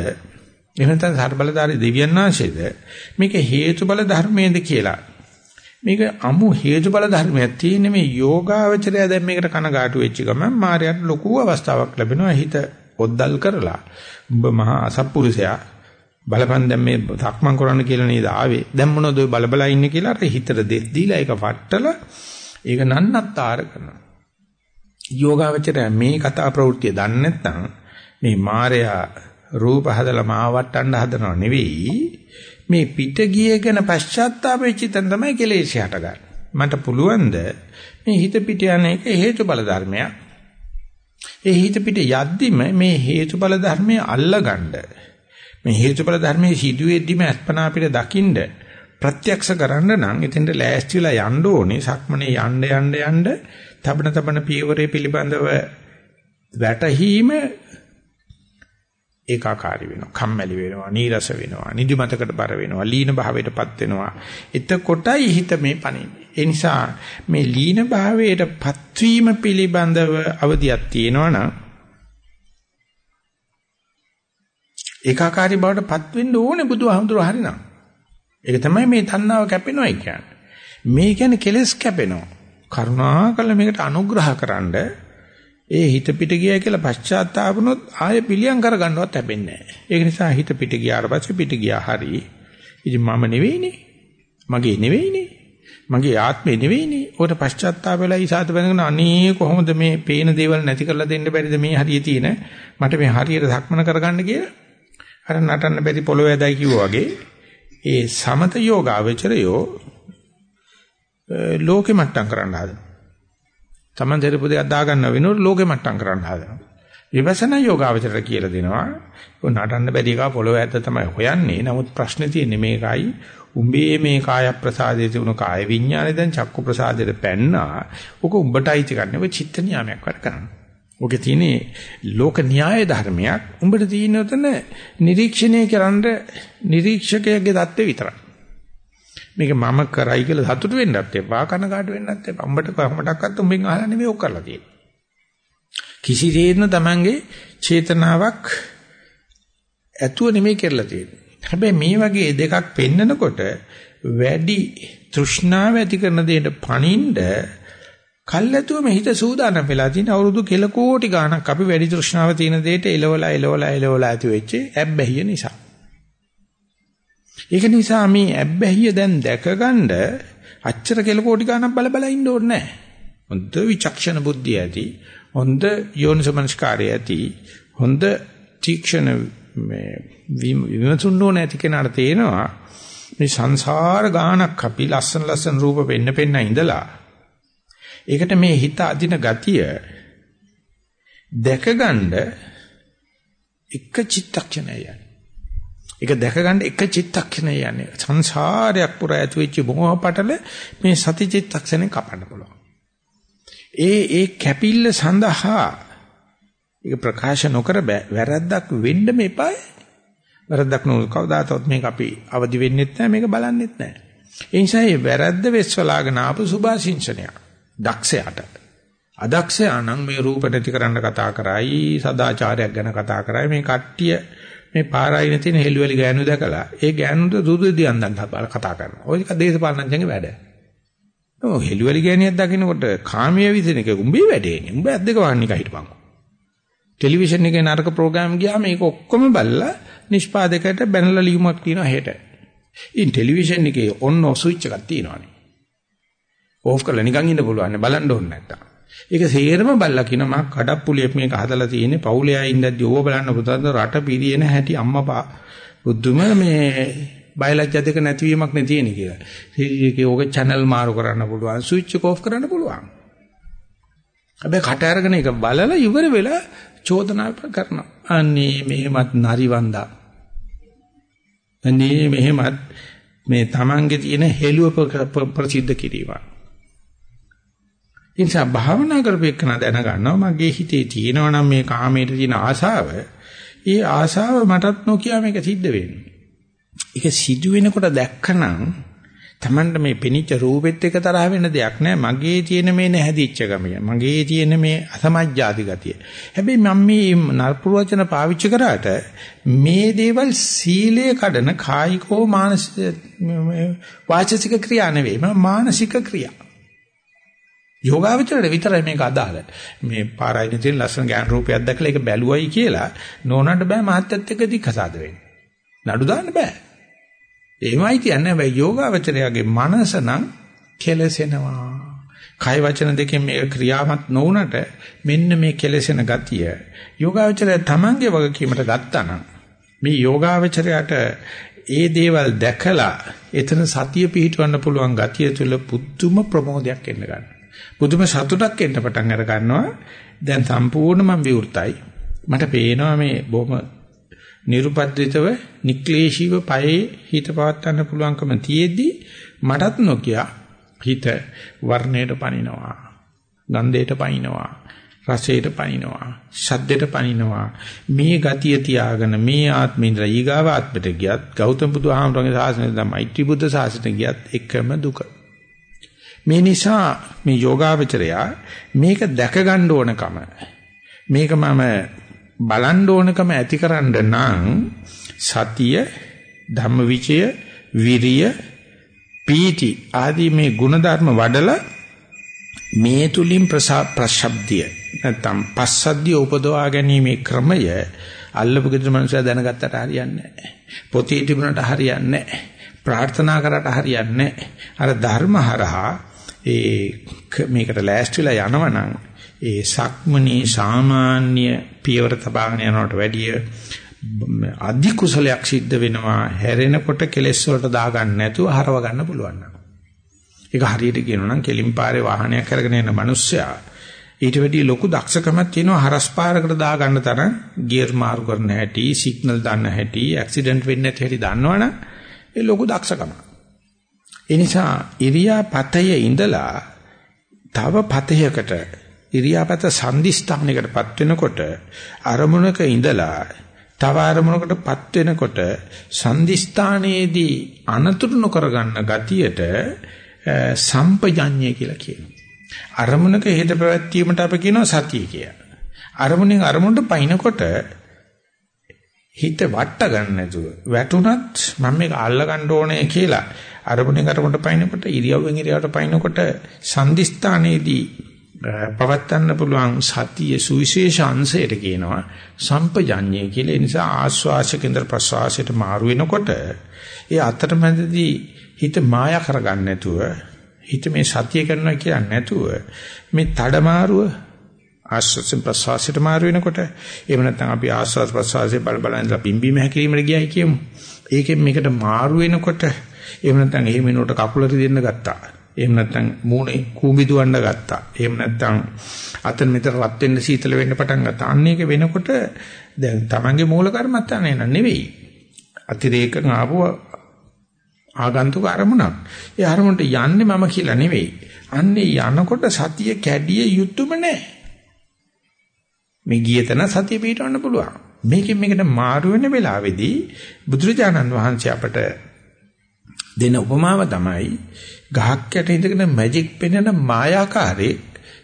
එහෙම නැත්නම් සර්බලධාරී දෙවියන් වහන්සේද මේක හේතුඵල ධර්මයේද කියලා මේක අමු හේතුඵල ධර්මයක් තියෙන මේ යෝගාවචරය දැන් මේකට කනගාටු වෙච්ච ගමන් මායයට ලොකු අවස්ථාවක් ලැබෙනවා හිත ඔද්දල් කරලා. උඹ මහා අසත්පුරුෂයා බලපන් දැන් මේ සක්මන් කරන්න කියලා නේද ආවේ? දැන් මොනවද ඔය බලබලා ඉන්නේ කියලා අර හිතට දෙස් දීලා ඒක වට්ටල ඒක නන්නත්තර කරනවා. යෝගාවචරය මේ කතා ප්‍රවෘත්තිය දන්නේ නැත්නම් මේ මායя රූප හදලා මාවට්ටන්න හදනව නෙවෙයි. මේ පිට ගිය ගැන පශ්චාත්තාප වෙච්ච තැන තමයි කෙලෙස් හටගන්නේ. මට පුළුවන්ද මේ හිත පිට යන එක හේතුඵල ධර්මයක්. ඒ හිත පිට යද්දිම මේ හේතුඵල ධර්මයේ අල්ලගන්න. මේ හේතුඵල ධර්මයේ සිදුවෙද්දිම අස්පනා පිට දකින්න ප්‍රත්‍යක්ෂ කරන්න නම් එතෙන්ට ලෑස්තිලා යන්න ඕනේ. සක්මනේ යන්න යන්න යන්න තබන තබන පියවරේ පිළිබඳව වැටහීම ඒකාකාරී වෙනවා. කම්මැලි වෙනවා නීරස වෙනවා නිදිමතකට බර වෙනවා ලීන භාවයටපත් වෙනවා. එතකොටයි හිත මේ පණින්නේ. ඒ නිසා මේ ලීන භාවයටපත් වීම පිළිබඳව අවදියක් තියෙනවා නම් ඒකාකාරී බවටපත් වෙන්න ඕනේ බුදුහාමුදුරුවෝ හරිනම්. ඒක තමයි මේ තණ්හාව කැපෙනවා කියන්නේ. මේ කියන්නේ කෙලස් කැපෙනවා. කරුණාකර මේකට අනුග්‍රහ කරන්නේ ඒ හිත පිට ගියා කියලා පශ්චාත්තාපුනොත් ආයෙ පිළියම් කරගන්නවත් ලැබෙන්නේ නැහැ. ඒක නිසා හිත පිට ගියාට පස්සේ පිට ගියා හරි. ඉතින් මම නෙවෙයිනේ. මගේ නෙවෙයිනේ. මගේ ආත්මේ නෙවෙයිනේ. උකට පශ්චාත්තාප වෙලා ඊසాత වෙනගෙන අනේ කොහොමද මේ පේන දේවල් නැති කරලා දෙන්න බැරිද මේ හරිය තියෙන මට මේ හරියට සක්මන කරගන්න කියලා. අර නටන්න බැරි පොළොව ඇදයි කිව්වා වගේ ඒ සමත යෝගාවචරයෝ ලෝකෙ මට්ටම් කරන්න හදනවා. Taman දෙරපු දෙයක් දාගන්න වෙනකොට ලෝකෙ මට්ටම් කරන්න හදනවා. විපස්සනා යෝගාවචරය කියලා දෙනවා. ඔය නටන්න බැරි එක පොළොව ඇත්ත තමයි හොයන්නේ. නමුත් ප්‍රශ්නේ තියෙන්නේ මේකයි. උඹේ මේ කාය ප්‍රසාදයේ තිබුණු කාය විඥානේ දැන් චක්කු ප්‍රසාදයට පැන්නා. ඔක උඹටයි තිකන්නේ. ඔය චිත්ත නියාමයක් වැඩ කරන්නේ. ඔකේ තියෙන්නේ ලෝක න්‍යාය ධර්මයක්. උඹට තියෙන උතන නිරීක්ෂණය කරන්න නිරීක්ෂකයාගේ தත්ත්වය විතරයි. මේක මම කරයි කියලා සතුටු වෙන්නත් එපා කනකාට වෙන්නත් එපා. උඹට කොහොමඩක්වත් උඹෙන් අහලා නෙමෙයි ඔක් කරලා තියෙන්නේ. කිසිසේත්ම Tamange චේතනාවක් ඇතුව නෙමෙයි කරලා තියෙන්නේ. හැබැයි මේ වගේ දෙකක් පෙන්නකොට වැඩි තෘෂ්ණාව ඇති කරන දෙයට පණින්න කල්ැතුවම හිත සූදානම් වෙලා තියෙන අවුරුදු කෙල කෝටි ගාණක් අපි වැඩි තෘෂ්ණාව තියෙන දෙයට එලවලා එලවලා එලවලා ඇති වෙච්ච ඇබ්බැහිය නිසා. ඒක නිසා මේ ඇබ්බැහිය දැන් දැකගන්න අච්චර කෙල කෝටි ගාණක් බල බල ඉන්න ඕනේ නැහැ. හොඳ විචක්ෂණ බුද්ධිය ඇති, හොඳ යෝනිසමනස්කාරය ඇති, හොඳ තීක්ෂණ මේ විමසුන්නෝ නැති කෙනාට තේනවා මේ සංසාර ගානක් අපි ලස්සන ලස්සන රූප පෙන්න පෙන්න ඉඳලා ඒකට මේ හිත අදින ගතිය දැකගන්න එක චිත්තක්ෂණය යන්නේ. ඒක දැකගන්න එක චිත්තක්ෂණය යන්නේ. සංසාරයක් පුරා ඇති වෙච්ච මොහ පටල මේ සති චිත්තක්ෂණයෙන් කපන්න පුළුවන්. ඒ ඒ කැපිල්ල සඳහා ඒක ප්‍රකාශ නොකර වැරද්දක් වෙන්න මේපායි. වැරද්දක් නෝ කවදාතවත් මේක අපි අවදි වෙන්නෙත් නැහැ මේක බලන්නෙත් නැහැ. ඒ නිසා මේ වැරද්ද වෙස්වලාගෙන ආපු සුභාසිංසනයක්. දක්ෂයාට. අදක්ෂයා නම් මේ රූප නැති කරන්න කතා කරයි සදාචාරයක් ගැන කතා කරයි මේ කට්ටිය මේ පාරායින තියෙන හෙළුවලි ගෑනු දැකලා ඒ ගෑනුට දුදු දියන්දන් කතා කරනවා. ඔය එක දේශපාලනඥයන්ගේ වැඩ. ඔව් හෙළුවලි ගෑනියක් දකින්නකොට කාමයේ විදින එක උඹේ වැඩේනේ. උඹ ඇද්දක වහන්න එක හිටපන්. ටෙලිවිෂන් එකේ නරක ප්‍රෝග්‍රෑම් ගියාම මේක ඔක්කොම බලලා නිෂ්පාදකයට බැනලා ලියුමක් තියෙනවා හෙට. ඉන් ටෙලිවිෂන් එකේ ඔන් ඔෆ් ස්විච් එකක් තියෙනවානේ. ඕෆ් කරලා නිකන් ඉන්න පුළුවන් බලන්න ඕනේ නැත්තම්. ඒක සේරම බල්ලා කියන මා කඩප්පුලියක් මේක හදලා තියෙන්නේ පවුලේ අය ඉඳද්දි ඕව බලන්න පුතාද රට පිරියෙන හැටි අම්මා බුදුම මේ බයලජ්ජා දෙක නැතිවීමක් නේ තියෙන්නේ කියලා. ඒකේ ඕක channel මාරු කරන්න පුළුවන් ස්විච් එක ඕෆ් කරන්න පුළුවන්. හැබැයි කට අරගෙන ඒක බලලා ඉවර වෙලා චෝදනා කරනවා. අනේ මෙහෙමත් නරිවන්දා. අනේ මෙහෙමත් මේ Tamange තියෙන හෙළුව ප්‍රසිද්ධ කිරීමක්. නිසා භාවනා කරපෙන්න දැන ගන්නවා මගේ හිතේ තියෙනවා නම් මේ කාමයට තියෙන ආසාව. ඒ ආසාව මටත් නොකිය මේක සිද්ධ වෙන්නේ. ඒක සිදු වෙනකොට දැක්කනම් Tamanda මේ පෙනිච්ච රූපෙත් එක තරහ වෙන දෙයක් නෑ. මගේ තියෙන මේ නැහැදිච්ච ගමිය. මගේ තියෙන මේ අසමජ්ජාති ගතිය. හැබැයි මම මේ නරපුරවචන පාවිච්චි කරාට මේ දේවල් සීලය කඩන කායිකෝ මානසික වාචසික ක්‍රියා නෙවෙයි. මානසික ක්‍රියා. යෝගාවචරයට විතරයි මේක අදාළ. මේ පාරායින තියෙන ලස්සන ගෑන රූපයක් දැකලා ඒක බැලුවයි කියලා නෝනට බෑ මහත්යත් එක්ක දික්කසාද වෙන්න. නඩු දාන්න බෑ. එහෙමයි කියන්නේ බෑ යෝගාවචරයාගේ මනස නම් කෙලසෙනවා. කය වචන දෙකෙන් මේක ක්‍රියාවත් නොවුනට මෙන්න මේ කෙලසෙන ගතිය යෝගාවචරය තමන්ගේ වගකීමට ගත්තා නම් මේ යෝගාවචරයට ඒ දේවල් දැකලා එතන සතිය පිහිටවන්න පුළුවන් ගතිය තුළ පුදුම ප්‍රමෝදයක් එන්න ගන්නවා. පුදුම සතුටක් එන්න පටන් අර ගන්නවා. දැන් සම්පූර්ණ මම විවෘතයි. මට පේනවා මේ බොහොම නිර්පද්‍රිතව නික්ලේශීව පයේ හිත පවත්වන්න පුළුවන්කම තියෙද්දි මටත් නොකිය හිත වර්ණයට පනිනවා. ගන්ධයට පනිනවා. රසයට පනිනවා. ශබ්දයට පනිනවා. මේ ගතිය තියාගෙන මේ ආත්මින්ද්‍ර ඊගාව ආත්මයට ගියත් ගෞතම බුදුහාමරගේ ශාසනය තමයි මෛත්‍රී බුද්ධ ශාසනය ගියත් එකම දුක. මේ නිසා මේ යෝගාවචරයා මේක දැක ගන්න ඕනකම මේක මම බලන්න ඕනකම ඇතිකරන්න නම් සතිය ධම්මවිචය විරිය පීති ආදී මේ ಗುಣධර්ම වඩලා මේ තුලින් ප්‍රශබ්දිය නැත්නම් පස්සද්ධිය උපදවා ගැනීමේ ක්‍රමය අල්ලපු ගෙදර මනුස්සයා දැනගත්තට හරියන්නේ නැහැ. පොතේ තිබුණට හරියන්නේ නැහැ. ප්‍රාර්ථනා කරාට හරියන්නේ නැහැ. අර ධර්මහරහා ඒ මේකට ලෑස්තිලා යනවනම් ඒ සක්මණේ සාමාන්‍ය පියවර තබාගෙන යනවට වැඩිය අධි කුසලයක් සිද්ධ වෙනවා හැරෙනකොට කෙලෙස් වලට දාගන්න නැතුව හරව ගන්න පුළුවන් නම්. ඒක හරියට කියනවා නම් කෙලින් පාරේ වාහනයක් අරගෙන යන මිනිස්සයා ඊට වැඩිය ලොකු දක්ෂකමක් තියෙනවා හරස් පාරකට දාගන්න තරම් ගියර් මාරු කරන හැටි, සිග්නල් දාන්න හැටි, ඇක්සිඩන්ට් වෙන්නේ නැති හැටි දන්නවනම් ඒ ලොකු දක්ෂකමක්. ඒ නිසා ඉරියාපතයේ ඉඳලා තව පතයකට ඉරියාපත සංදිස්ථානයකටපත් වෙනකොට අරමුණක ඉඳලා තව අරමුණකටපත් වෙනකොට සංදිස්ථානයේදී අනතුරු නොකර ගන්න ගතියට සම්පජඤ්ඤය කියලා කියනවා. අරමුණක හේත ප්‍රවැත්වීමට අපි කියනවා සතිය කියලා. අරමුණෙන් අරමුණට පයින්කොට හිත වට ගන්න නැතුව වැටුණත් මම මේක අල්ල ගන්න ඕනේ කියලා අරමුණෙන් අරමුණට පයින්කොට ඉරියව්වෙන් ඉරියව්වට පයින්කොට සංදිස්ථානයේදී පවත්වන්න පුළුවන් සතිය සුවිශේෂ අංශයට කියනවා සම්පජඤ්ඤය කියලා. ඒ නිසා ආස්වාස කේන්ද්‍ර ප්‍රසවාසයට මාරු වෙනකොට ඒ අතරමැදදී හිත මායා කරගන්න නැතුව හිත මේ සතිය කරනවා කියන්නේ නැතුව මේ තඩමාරුව ආස්වාස ප්‍රසවාසයට මාරු වෙනකොට එහෙම නැත්නම් අපි ආස්වාස ප්‍රසවාසයේ බල බල ඉඳලා පිම්බීම හැකිරීමට ගියයි කියමු. ඒකෙන් මේකට මාරු වෙනකොට එහෙම නැත්නම් එහෙම වෙනකොට කකුල රිදෙන්න ගත්තා. එහෙම නැත්නම් මූණේ කූඹි දුවන්න ගත්තා. එහෙම නැත්නම් අතන මෙතන රත් වෙන්න සීතල වෙන්න පටන් ගත්තා. අන්න ඒක වෙනකොට දැන් Tamange මූල කර්මත්තානේ නෑ නෙවෙයි. අතිරේකන් ආපුව ආගන්තුක අරමුණක්. ඒ අරමුණට යන්නේ මම කියලා නෙවෙයි. අන්නේ යනකොට සතිය කැඩිය යුතුයම නෑ. මේ ගියතන සතිය පිටවන්න පුළුවන්. මේකෙන් මේකට මාරු වෙන වෙලාවේදී බුදුරජාණන් වහන්සේ අපට දෙන උපමාව තමයි ගහක් යට ඉඳගෙන මැජික් පෙන්වන මායාකාරේ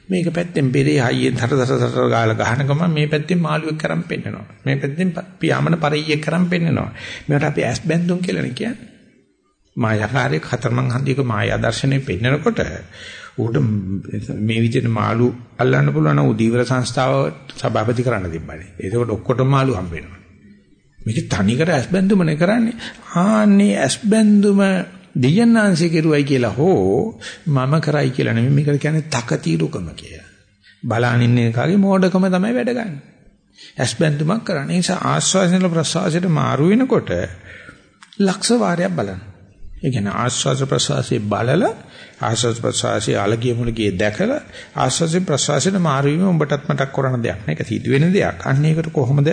මේක පැත්තෙන් බෙරේ හයියෙන් තර තර තර ගාලා ගහන ගමන් මේ පැත්තෙන් මාළුවෙක් කරන් පෙන්නනවා. මේ පැත්තෙන් පියාඹන පරියෙක් කරන් පෙන්නනවා. මේකට අපි ඇස් බැඳුම් කියලා කියන්නේ. මායාකාරයේ හතරමං හන්දියක මායා දර්ශනේ පෙන්නකොට ඌට මේ විදිහට මාළු අල්ලන්න පුළුවන් නම් උදීවර සංස්ථාව සභාපති කරන්න තිබ්බනේ. ඒකෝට ඔක්කොටම මාළු හම්බ වෙනවා. මේක තනිකර ඇස් බැඳුමනේ කරන්නේ. ආන්නේ ඇස් බැඳුම දෙයන්නාංශය කෙරුවයි කියලා හෝ මම කරයි කියලා නෙමෙයි මේකට කියන්නේ තකතිරුකම කියලා. බලාන ඉන්න එකගේ මෝඩකම තමයි වැඩ ගන්න. ඇස් බැඳුමක් කරන්නේ. ඒ නිසා ආස්වාසනල ප්‍රසවාසයට මාරු වෙනකොට ලක්ෂ වාරයක් බලන්න. ඒ කියන්නේ ආස්වාස ප්‍රසවාසයේ බලලා ආස්වාස ප්‍රසවාසයේ අලගිය මුලගිය දැකලා ආස්වාස ප්‍රසවාසයට මාරු වීම උඹටත් මතක් කරන දෙයක් නේ. ඒක සිදු වෙන දෙයක්. අන්න ඒකට කොහොමද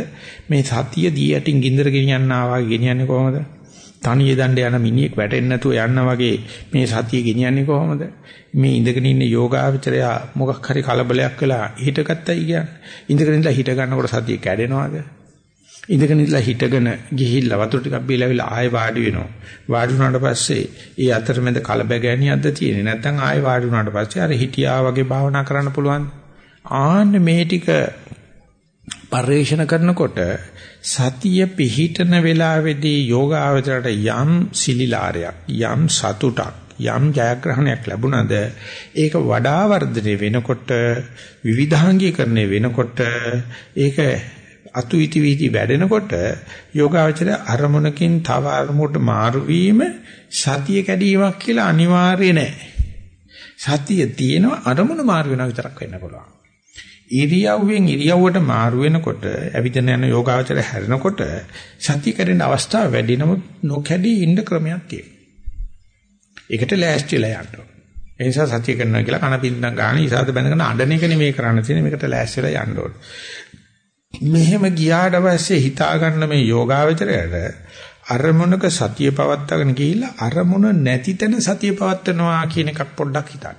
මේ සතිය දී යටින් ගින්දර ගෙනියන්න ආවා ගෙනියන්නේ කොහොමද? තනියේ දණ්ඩ යන මිනිහෙක් වැටෙන්නේ නැතුව යන්න වගේ මේ සතිය ගෙනියන්නේ කොහොමද? මේ ඉඳගෙන ඉන්න යෝගාවචරය මොකක් හරි කලබලයක් වෙලා හිටගත්තයි කියන්නේ. ඉඳගෙන ඉඳලා හිට ගන්නකොට සතිය කැඩෙනවද? ඉඳගෙන ඉඳලා හිටගෙන ගිහිල්ලා වතුර ටිකක් බීලාවිලා ආයෙ වාඩි වෙනවා. වාඩි වුණාට පස්සේ ඒ අතරමැද කලබගෑනියක්ද තියෙන්නේ. නැත්නම් ආයෙ වාඩි වුණාට පස්සේ අර හිටියා වගේ භාවනා කරන්න පුළුවන්. ආන්න මේ ටික පරිශන කරනකොට සතිය පිහිටන වෙලාවේදී යෝගාවචරයට යම් සිලිලාරයක් යම් සතුටක් යම් ජයග්‍රහණයක් ලැබුණද ඒක වඩා වර්ධනය වෙනකොට විවිධාංගීකරණය වෙනකොට ඒක අතු ඉති වීති වැඩෙනකොට යෝගාවචරය අරමුණකින් තව අරමුණට මාරු වීම සතිය කැඩීමක් කියලා අනිවාර්ය නෑ සතිය තියෙනවා අරමුණ මාරු වෙනවා විතරක් වෙන්න පුළුවන් ඉරියව්වෙන් ඉරියව්වට මාරු වෙනකොට ඇවිදන යන යෝගාචරය හැරෙනකොට සතිය කැඩෙන අවස්ථාව වැඩි නමුත් නොකැඩී ඉන්න ක්‍රමයක් තියෙනවා. ඒකට ලෑස්තිලා යන්න ඕන. ඒ නිසා සතිය කරනවා කියලා කන පින්නම් ගන්න ඉසాత බැඳගෙන අඬන එක නෙමෙයි කරන්න තියෙන්නේ මේකට ලෑස්තිලා යන්න ඕන. මෙහෙම ගියාට පස්සේ හිතා ගන්න මේ යෝගාචරයට අරමුණක සතිය පවත්වාගෙන ගිහිල්ලා අරමුණ නැති තැන සතිය පවත්වනවා කියන එකක් පොඩ්ඩක් හිතන්න.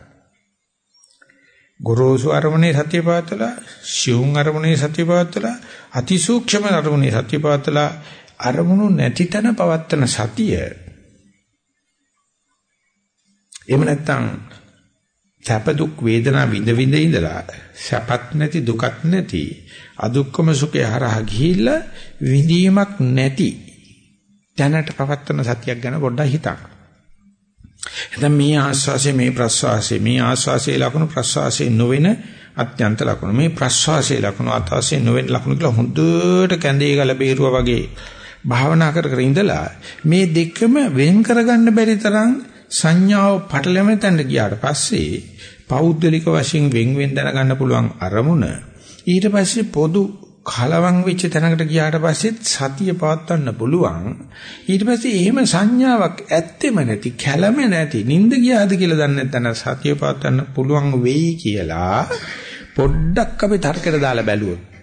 ගොරෝසු අරමුණේ සතිය පවත්තලා, ශියුම් අරමුණේ සතිය පවත්තලා, අතිසූක්ෂම අරමුණේ සතිය පවත්තලා අරමුණු නැති තැන පවත්තන සතිය. එහෙම නැත්නම් සැප දුක් වේදනා විඳ විඳ ඉඳලා සැපත් නැති දුකත් නැති අදුක්කම සුඛය හරහා ගිහිල්ලා විඳීමක් නැති දැනට පවත්තන සතියක් ගැන පොඩ්ඩක් හිතන්න. එතන මේ ආස්වාසේ මේ ප්‍රස්වාසේ මේ ආස්වාසේ ලකුණු ප්‍රස්වාසේ නොවන අත්‍යන්ත ලකුණු මේ ප්‍රස්වාසේ ලකුණු අතාසේ නොවන ලකුණු කියලා හොඳට කැඳේ ගල බේරුවා වගේ භාවනා කර කර ඉඳලා මේ දෙකම වෙන් කරගන්න බැරි තරම් සංඥාව පටලැවෙන තැනට ගියාට පස්සේ පෞද්ගලික වශයෙන් වෙන් වෙන් දැනගන්න පුළුවන් අරමුණ ඊට පස්සේ පොදු කලවම් වෙච්ච තැනකට ගියාට පස්සෙත් සතිය පවත්වන්න පුළුවන්. ඊට පස්සේ එහෙම සංඥාවක් ඇත්තෙම නැති කැළම නැති නිින්ද ගියාද කියලා දන්නේ නැත්නම් සතිය පවත්වන්න පුළුවන් වෙයි කියලා පොඩ්ඩක් අපි තර්කයට දාලා බැලුවොත්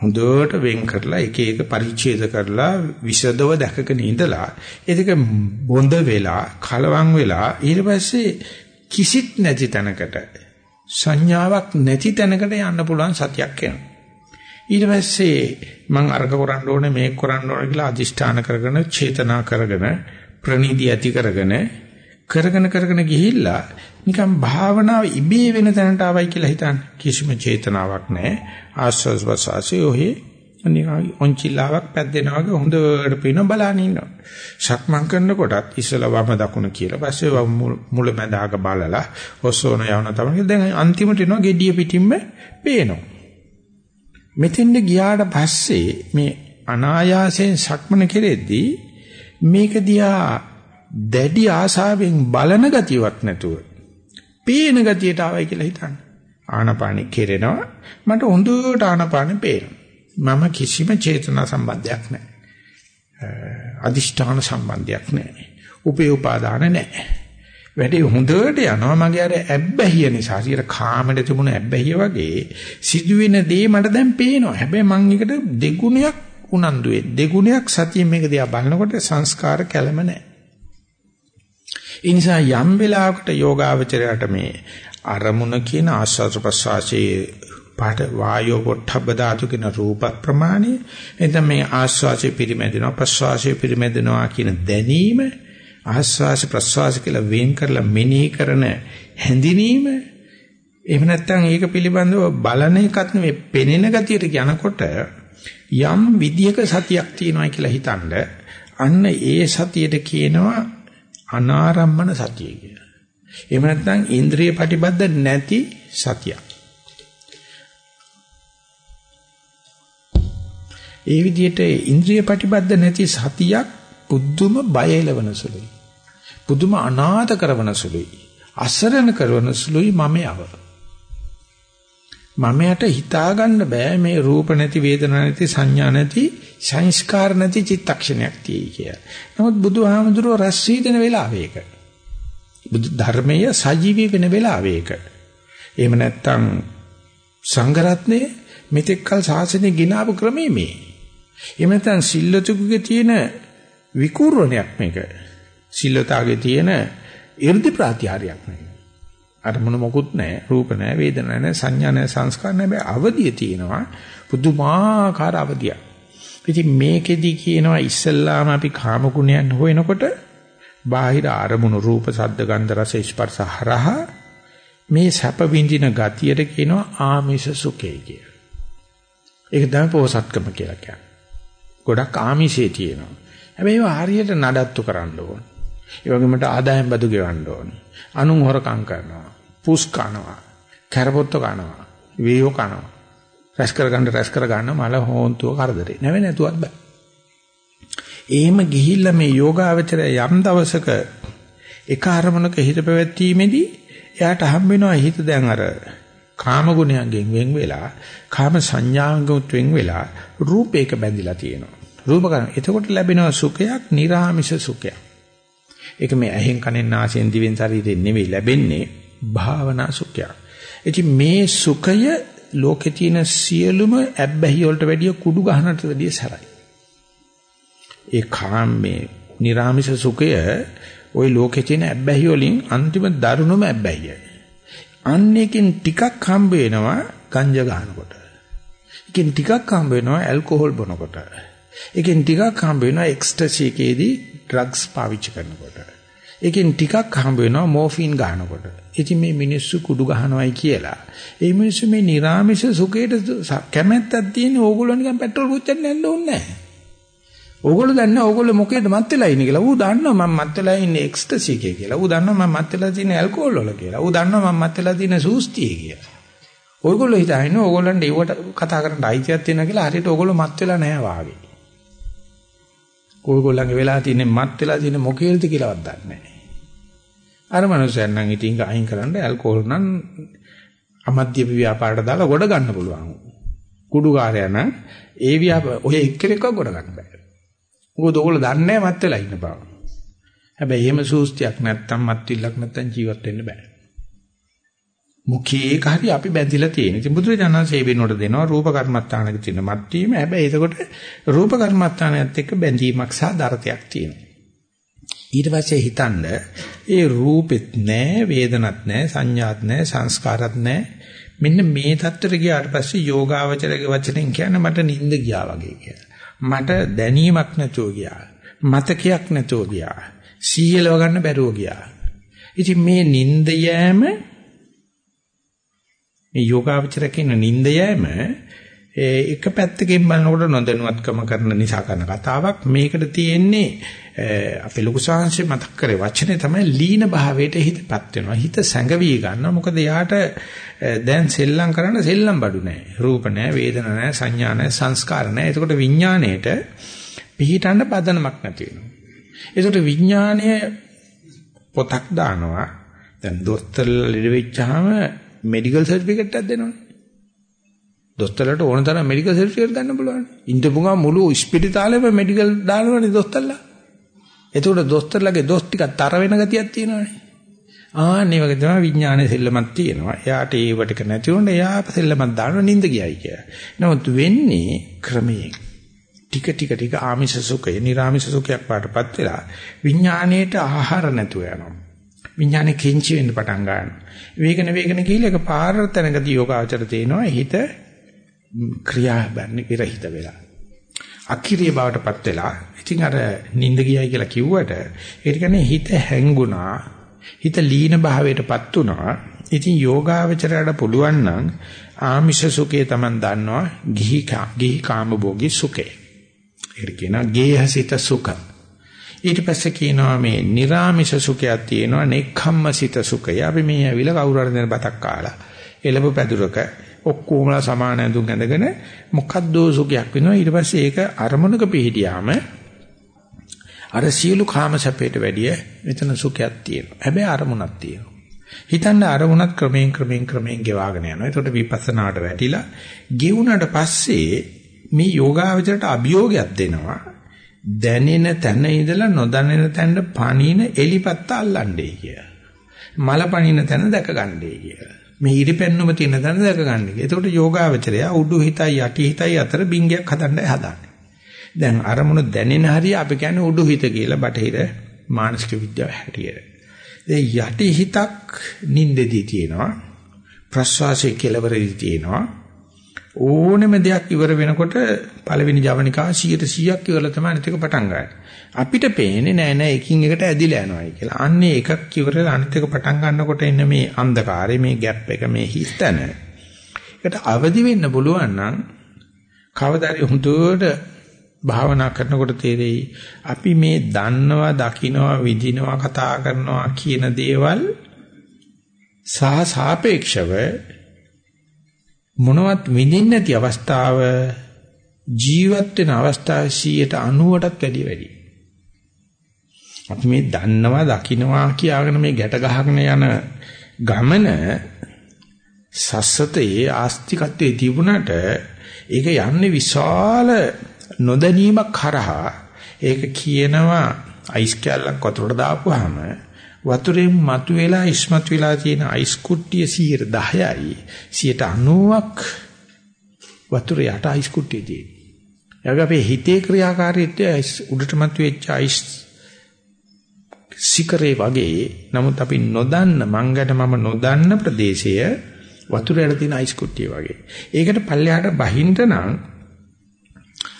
හොඳට වෙන් කරලා එක එක පරිච්ඡේද කරලා විසදව දැකගෙන ඉඳලා ඒක බොඳ වෙලා කලවම් වෙලා ඊට පස්සේ කිසිත් නැති තැනකට සංඥාවක් නැති තැනකට යන්න පුළුවන් සතියක් එනවා. ඊට පස්සේ මම අර්ග කරන්න ඕනේ මේක කරන්න ඕනේ කියලා අදිෂ්ඨාන කරගෙන චේතනා කරගෙන ප්‍රණීති ඇති කරගෙන කරගෙන කරගෙන ගිහිල්ලා නිකන් භාවනාව ඉබේ වෙන තැනට ආවයි කියලා හිතන්න කිසිම චේතනාවක් නැහැ ආස්වාස් වසාසී ඔහි නිකන් ඔන්චිලාවක් පැද්දෙනා වගේ හොඳට පින බලන ඉන්නවා. සක්මන් කරනකොටත් ඉස්සලා වම දකුණ කියලා. පස්සේ වම මුල මැදාක බලලා ඔසෝන යවන තමයි. දැන් අන්තිමට එනවා gediya පිටින්ම පේනවා. මෙතෙන්ද ගියාට පස්සේ මේ අනායාසයෙන් සක්මන කෙරෙද්දී මේක දිහා දැඩි ආසාවෙන් බලන ගතියක් නැතුව පේන ගතියට ආවයි කියලා හිතන්න. ආනපානෙ කෙරෙනවා මට හොඳට ආනපානෙ පේනවා. මම කිසිම චේතනා සම්බන්ධයක් නැහැ. අදිෂ්ඨාන සම්බන්ධයක් නැහැ. උපේ උපාදාන නැහැ. වැඩේ හොඳට යනවා මගේ අර ඇබ්බැහිය නිසා සියර කාමෙට තිබුණ ඇබ්බැහිය වගේ සිදුවෙන දේ මට දැන් පේනවා. හැබැයි මං එකට දෙගුණයක් උනන්දු වෙයි. දෙගුණයක් සතියෙන් මේක දිහා බලනකොට සංස්කාර කැළම නැහැ. ඒ නිසා යම් වෙලාවකට යෝගාවචරයට මේ අරමුණ කියන ආස්වාද ප්‍රසවාසයේ පාට වායෝ පොට්ටබ්බ ධාතු කියන රූප ප්‍රමාණය එතන මේ ආස්වාසය පිරිමැදෙනවා ප්‍රස්වාසය පිරිමැදෙනවා කියන දැනීම ආස්වාස ප්‍රස්වාස කියලා වෙන් කරලා මෙනෙහි කරන හැඳිනීම එහෙම නැත්නම් ඒක පිළිබඳව බලන එකත් නෙවෙයි පෙනෙන ගතියට යනකොට යම් විදියක සතියක් තියෙනවා කියලා හිතනද අන්න ඒ සතියට කියනවා අනාරම්මන සතිය කියලා. එහෙම නැත්නම් ඉන්ද්‍රිය ප්‍රතිබද්ධ නැති සතියක්. ඒ විදිහට ඉන්ද්‍රිය ප්‍රතිබද්ධ නැති සතියක් පුදුම බය එලවන සුළුයි. පුදුම අනාථ කරවන සුළුයි. අසරණ කරවන සුළුයි මම යව. මමයට හිතා ගන්න බෑ මේ රූප නැති වේදනා නැති සංඥා නැති සංස්කාර නැති චිත්තක්ෂණයක් තියෙයි කියලා. නමුත් බුදුහාමුදුරුව රැස් වීදෙන වෙලාවේක. බුදු ධර්මය සජීවී වෙන වෙලාවේක. එහෙම නැත්නම් සංඝරත්නයේ මෙතෙක් කල ශාසනය ගිනාපු ක්‍රමේ මේ. එහෙම නැත්නම් සිල්ලතුකුගේ තියෙන විකූර්ණයක් මේක. සිල්ලතාගේ තියෙන 이르දි ප්‍රාතිහාරයක් මේක. අරමුණ මොකුත් නැහැ, රූප නැහැ, වේදනා නැහැ, සංඥා නැහැ, සංස්කාර නැහැ. අවදිය තියෙනවා. පුදුමාකාර අවදියක්. ඉතින් මේකෙදි කියනවා ඉස්සල්ලාම අපි කාම ගුණයන් හොයනකොට බාහිර අරමුණු රූප, ශබ්ද, ගන්ධ, රස, ස්පර්ශ හරහා මේ සැප විඳින ගතියට කියනවා ආමිෂ සුඛය කියලා. ඒක තමයි පෝසත්කම කියලා කියන්නේ. ගොඩක් ආමිෂේ තියෙනවා. හැබැයි ඒවා හරියට නඩත්තු කරන්න ඕන. ඒ වගේමට ආදායම් බදු ගෙවන්න ඕන. අනුන් හොරකම් කරනවා. පුස් කනවා. කරපොත්ත කනවා. වේයෝ කනවා. රැස් කරගන්න රැස් කරගන්න මල හොන්තුව කරදරේ. නැවෙ නැතුවත් බෑ. එහෙම ගිහිල්ලා මේ යෝගාවචරය යම් දවසක එක අරමුණක හිත පැවැත්වීමේදී එයාට හම් වෙනවා හිත දැන් අර කාම ගුණයන්ගෙන් වෙන් වෙලා කාම සංඥාංගුත් වෙන් වෙලා රූපයක බැඳිලා තියෙනවා. රූප කරන. එතකොට ලැබෙනවා සුඛයක්, නිර්ආමිෂ සුඛයක්. ඒක මේ ඇහෙන් කනෙන් නාසයෙන් දිවෙන් ශරීරයෙන් නෙවෙයි ලැබෙන්නේ භාවනා සුඛයක්. ඉතින් මේ සුඛය ලෝකේ තියෙන සියලුම ඇබ්බැහි වලට වැඩිය කුඩු ගහනට වැඩිය සරයි. ඒ කාමේ නිර්ආමිෂ සුඛය ওই ලෝකේ තියෙන ඇබ්බැහි වලින් අන්තිම දරුණුම ඇබ්බැහිය. අන්නේකින් ටිකක් හම්බ වෙනවා ගංජා ගන්නකොට. එකෙන් ටිකක් හම්බ වෙනවා ඇල්කොහොල් බොනකොට. එකෙන් ටිකක් හම්බ වෙනවා එක්ස්ටසි එකේදී ඩ්‍රග්ස් පාවිච්චි කරනකොට. එකෙන් ටිකක් හම්බ වෙනවා මෝෆින් ගන්නකොට. ඉතින් මේ මිනිස්සු කුඩු ගහනවයි කියලා. ඒ මිනිස්සු මේ නිර්ාමිෂ සුඛයට කැමැත්තක් තියෙන ඕගොල්ලෝ නිකන් පෙට්‍රල් පුච්චන්න යන්න ඕනේ නැහැ. ඕගොල්ලෝ දන්නේ ඕගොල්ලෝ මොකේද මත් වෙලා ඉන්නේ කියලා. ඌ දන්නවා මම මත් වෙලා ඉන්නේ එක්ස්ටසි එකේ කියලා. ඌ දන්නවා මම මත් වෙලා තියෙන ඇල්කොහොල් වල කියලා. ඌ දන්නවා මම මත් වෙලා තියෙන සූස්තියේ කියලා. ඕගොල්ලෝ හිතන්නේ ඕගොල්ලන්ට ඒවට කතා කරන්න අයිතියක් තියෙනවා කියලා හරියට ඕගොල්ලෝ මත් වෙලා නැහැ වාගේ. ඕගොල්ලන්ගේ වෙලා තියෙන්නේ මත් වෙලා තියෙන මොකේද කියලාවත් දන්නේ නැහැ. අර මනුස්සයන් නම් ඉතින් අයින් කරන්න ඇල්කොහොල් නම් අමධ්‍ය ව්‍යාපාරයට දාලා ගොඩ ගන්න පුළුවන්. කුඩුකාරයා නම් ඒ ව්‍යාපාර ඔය එක්කෙනෙක්ව ගොඩ ගන්න බෑ. මොකද ඕගොල්ලෝ දන්නේ නැහැ මත් වෙලා ඉන්න බව. හැබැයි එහෙම සූස්තියක් නැත්තම් මත්විල්ලක් නැත්තම් ජීවත් වෙන්න බෑ. මුඛයේ කාර්ය අපි බැඳිලා තියෙන. ඉතින් බුදුරජාණන්සේ වෙනකොට දෙනවා රූප කර්මත්තානක තියෙන මත්වීම. හැබැයි එතකොට රූප කර්මත්තානයත් එක්ක බැඳීමක් සහ දරතයක් තියෙනවා. ඊට පස්සේ හිතන්න ඒ රූපෙත් නැහැ, වේදනත් නැහැ, සංඥාත් නැහැ, සංස්කාරත් නැහැ. මෙන්න මේ தත්තර ගියාට පස්සේ යෝගාවචරගේ වචනෙන් කියන්නේ මට නිින්ද ගියා වගේ කියලා. මට දැනීමක් නැතුව ගියා. මතකයක් නැතුව ගියා. සීයලව ගන්න බැරුව ගියා. ඉතින් මේ නිින්ද යෑම මේ යෝගාවචර කියන නිින්ද යෑම එක පැත්තකින් බලනකොට නොදැනුවත්කම කරන නිසා කරන කතාවක්. මේකට තියෙන්නේ අපේ ලොකු සංහසේ මතක් කරේ වචනේ තමයි ලීන භාවයට හිතපත් වෙනවා. හිත සැඟවි ගන්නවා. මොකද යාට දැන් සෙල්ලම් කරන්න සෙල්ලම් බඩු නැහැ. රූප නැහැ වේදනා නැහැ සංඥා නැහැ සංස්කාර නැහැ. එතකොට විඥාණයට පිහිටන්න පදනමක් නැති වෙනවා. එතකොට විඥාණය පොතක් දානවා. දැන් දොස්තරලා ලෙඩ වෙච්චාම මෙඩිකල් සර්ටිෆිකේට් එකක් දෙනවනේ. දොස්තරලට ඕන තරම් මෙඩිකල් සර්ටිෆිකේට් ගන්න පුළුවන්. ඉන්දපු ගමන් මුළු ස්පිරිතාලෙම මෙඩිකල් දානවනේ දොස්තරලා. එතකොට දොස්තරලගේ දොස් ටිකක් තර වෙන ගතියක් තියෙනවනේ. ආන්නේ වගේ තමයි විඥානයේ සෙල්ලමක් තියෙනවා. එයාට ඒව ටික නැති වුණොත් එයා සෙල්ලමක් දානවා නිින්ද ගියයි කියලා. නමුත් වෙන්නේ ක්‍රමයෙන්. ටික ටික ටික ආමිෂ සුඛය, නිර්ආමිෂ සුඛයක් පාටපත් වෙලා විඥාණයට ආහාර නැතුව යනවා. විඥානේ කිංචි වෙන්න පටන් ගන්නවා. වේගන වේගන කියලා එක පාර තැනකදී යෝගාචර තේනවා හිත ක්‍රියා බන්නේ විරහිත වෙලා. අකිරිය බවටපත් වෙලා. ඉතින් අර නිින්ද ගියයි කියලා කිව්වට ඒ කියන්නේ හිත හැංගුණා. හිත ලීන භාවයටපත් වුණා. ඉතින් යෝගාචරයට පුළුවන් නම් ආමිෂ සුඛේ Taman දන්නවා ගිහි ගිහි කාමභෝගී සුඛේ. ඒක කියනවා ගේහසිත සුඛ. ඊට පස්සේ කියනවා මේ නිරාමිෂ සුඛයක් තියෙනවා නෙක්ඛම්මසිත සුඛය. අපි මේ ඇවිල්ලා කවුරු හරි දෙන බතක් කාලා එළඹ පැදුරක ඔක්කොමලා සමාන ඇඳුම් ඇඳගෙන මොකද්ද සුඛයක් වෙනවා. ඊට පස්සේ ඒක අරමුණක පිහිටියාම අර සියලු කාම සැපයට වැඩිය මෙතන සුඛයක් තියෙනවා. හැබැයි අරමුණක් තියෙනවා. හිතන්න අරමුණක් ක්‍රමයෙන් ක්‍රමයෙන් ක්‍රමයෙන් ගෙවාගෙන යනවා. එතකොට විපස්සනාට වැටිලා ගෙවුනට පස්සේ මේ යෝගාවචරයට අභියෝගයක් දෙනවා. දැනෙන තැන ඉඳලා නොදැනෙන තැනට පණින එලිපත්ත අල්ලන්නේ කිය. මල පණින තැන දැක ගන්නයි කිය. මේ ඉරිපැන්නුම තියෙන තැන දැක ගන්න කිය. එතකොට යෝගාවචරය උඩු හිතයි යටි හිතයි අතර බින්ගයක් හදන්නයි හදන්නේ. දැන් අරමුණ දැනෙන හරිය අපි කියන්නේ උඩු හිත කියලා බටහිර මානසික විද්‍යාව හැටියට. ඒ යටි හිතක් නින්දෙදී තියෙනවා. ප්‍රස්වාසයේ කෙලවරදී තියෙනවා. ඕනෙම දෙයක් ඉවර වෙනකොට පළවෙනි ජවනිකා 100%ක් ඉවරලා තමයි අනිත් එක පටන් ගන්න. අපිට පේන්නේ නෑ නෑ එකින් එකට ඇදිලා යනවායි කියලා. අන්නේ එකක් ඉවරලා අනිත් එක පටන් ගන්නකොට එන්න මේ අන්ධකාරය මේ ગેප් එක මේ හිස්තන. ඒකට අවදි වෙන්න පුළුවන් නම් කවදාරි හුදුවට භාවනා කරනකොට තේරෙයි අපි මේ දන්නවා දකින්නවා විඳිනවා කතා කරනවා කියන දේවල් සහ සාපේක්ෂව මොනවත් විඳින්න නැති අවස්ථාව ජීවත් වෙන අවස්ථාවේ 90%ටත් වැඩිය වැඩි. අපි මේ දන්නවා දකින්නවා කියාගෙන මේ ගැට ගහගෙන යන ගමන සස්සතේ ආස්තිකත්වයේ තිබුණට ඒක යන්නේ විශාල නොදැනීමක් කරහා ඒක කියනවා අයිස් කැල්ලක් වතුරට දාපුවාම වතුරෙන් මතුවෙලා ඉස්මතු වෙලා තියෙන අයිස් කුට්ටිය 10යි 90ක් වතුර යට අයිස් කුට්ටිය තියෙනවා. ඒක අපේ හිතේ ක්‍රියාකාරීත්වය උඩට මතුවෙච්ච අයිස් සිකරේ වගේ නමුත් අපි නොදන්න මංගට මම නොදන්න ප්‍රදේශය වතුර යට තියෙන අයිස් කුට්ටිය වගේ. ඒකට පල්ලෙහාට බහින්න නම්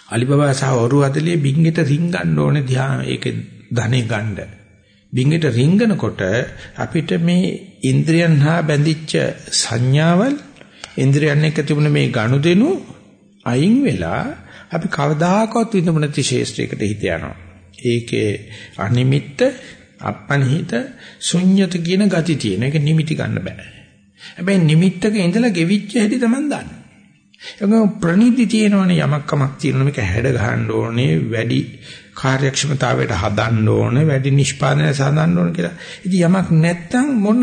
අලිබබා සහ ඔරු අදලිය බින්ගෙට රින් ගන්න ඕනේ ධ්‍යාන ඒක ධනෙ ගන්න. බින්ගෙට රිංගනකොට අපිට මේ ඉන්ද්‍රියන් හා බැඳිච්ච සංඥාවල් ඉන්ද්‍රියන් එක්ක තිබුණ මේ ගනුදෙනු අයින් වෙලා අපි කවදාකවත් විඳමු නැති ශේෂ්ත්‍රයකට හිත යනවා. ඒකේ අනිමිත්ත අපනිහිත ශුන්්‍යත කියන ගති තියෙන. ඒක නිමිටි ගන්න බෑ. හැබැයි නිමිත්තක ඉඳලා ගෙවිච්ච හැටි තමයි දන්නේ. ඒක ප්‍රනිධි තියෙනවනේ යමක් කමක් තියෙනවා මේක හැඩ ගහන්න ඕනේ වැඩි කාර්යක්ෂමතාවයට හදන්න ඕනේ වැඩි නිෂ්පාදනය සාධන්න ඕනේ කියලා. ඉතින් යමක් නැත්තම් මොන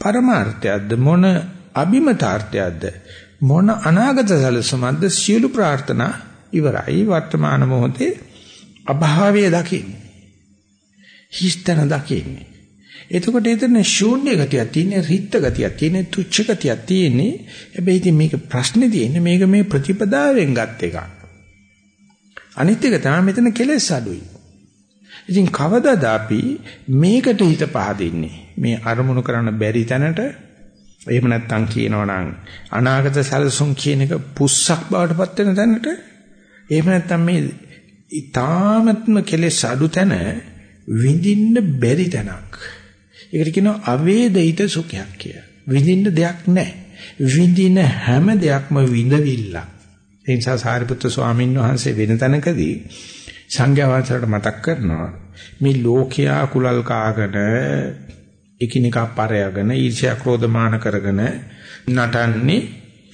පරමාර්ථයක්ද මොන අභිමතාර්ථයක්ද මොන අනාගත සැලසුමක්ද සියලු ප්‍රාර්ථනා ඉවරයි. වර්තමාන මොහොතේ අභාවය දකින්නේ. හිස්තන දකින්නේ. එතකොට එතන ශූන්‍ය ගතියක් තියෙන රිත්ත ගතියක් තියෙන තුච්ච ගතියක් තියෙන්නේ. හැබැයි ඉතින් මේක ප්‍රශ්නේ තියෙන්නේ මේක මේ ප්‍රතිපදාවෙන් ගත් එකක්. අනිත් එක තමයි මෙතන කෙලෙස් අඩුයි ඉතින් කවදාද අපි මේකට හිත පහදින්නේ මේ අරමුණු කරන්න බැරි තැනට එහෙම නැත්නම් කියනවනම් අනාගත සැලසුම් කියන එක පුස්සක් බවට පත් වෙන තැනට එහෙම නැත්නම් මේ ඊ타මත්ම කෙලෙස් අඩු තැන විඳින්න බැරි තැනක්. ඒකට කියනවා අවේදිත සුඛයක් කියලා. විඳින්න දෙයක් නැහැ. විඳින හැම දෙයක්ම විඳවිල්ල. ඒ නිසා සාරිපුත්‍ර ස්වාමීන් වහන්සේ වෙන තැනකදී සංඝයා වහන්සේට මතක් කරනවා මේ ලෝකයා කුලල් කාගෙන එකිනෙකා පරයගෙන ඊර්ෂ්‍යා ක්‍රෝධ මාන කරගෙන නටන්නේ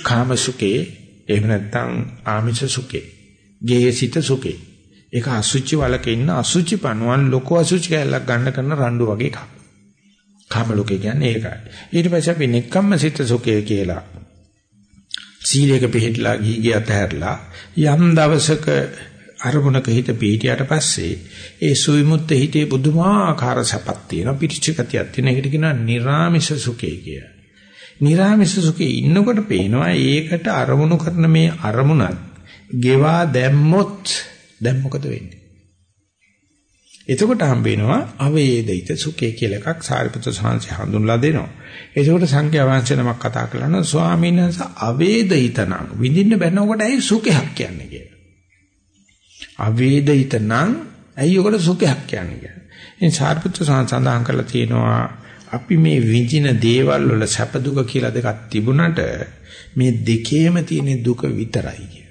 කාම සුඛේ එහෙම නැත්නම් ආමිෂ සුඛේ ගේසිත සුඛේ. ඒක අසුචි වලක ඉන්න අසුචි පණුවන් ලොකු අසුචි කැලක් ගන්න කරන රණ්ඩු වගේ එකක් කාම ලෝකේ කියන්නේ ඒකයි. ඊට පස්සේ අපි නික්කම්ම සිත සුඛේ කියලා සීලයක පිළිහිట్లా ගිහිගිය අතහැරලා යම් දවසක අරමුණක හිත පිහිටියට පස්සේ ඒ සුවිමුත්ත හිතේ බුදුමාකාර සපක් තියෙනවා පිටිචකතියක් තියෙන එකට කියනවා නිර්ාමිෂ සුඛය කිය. නිර්ාමිෂ සුඛේ ඉන්නකොට පේනවා ඒකට අරමුණු කරන මේ අරමුණත් ගෙවා දැම්මොත් දැන් මොකද වෙන්නේ? එතකොට හම්බ වෙනවා අවේදිත සුඛය කියලා එකක් සාරිපුත්‍ර සාංශය හඳුන්ලා දෙනවා. එතකොට සංඛ්‍යා වංශ නමක් කතා කරනවා ස්වාමීන් වහන්සේ අවේදිත නම් විඳින්න බැනකොට ඇයි සුඛයක් කියන්නේ කියලා. අවේදිත නම් ඇයි ඔකට සුඛයක් කියන්නේ කියලා. ඉතින් සාරිපුත්‍ර සඳහන් කරලා තියෙනවා අපි මේ විඳින දේවල් වල සැප දුක කියලා දෙකක් තිබුණට මේ දෙකේම තියෙන දුක විතරයි කිය.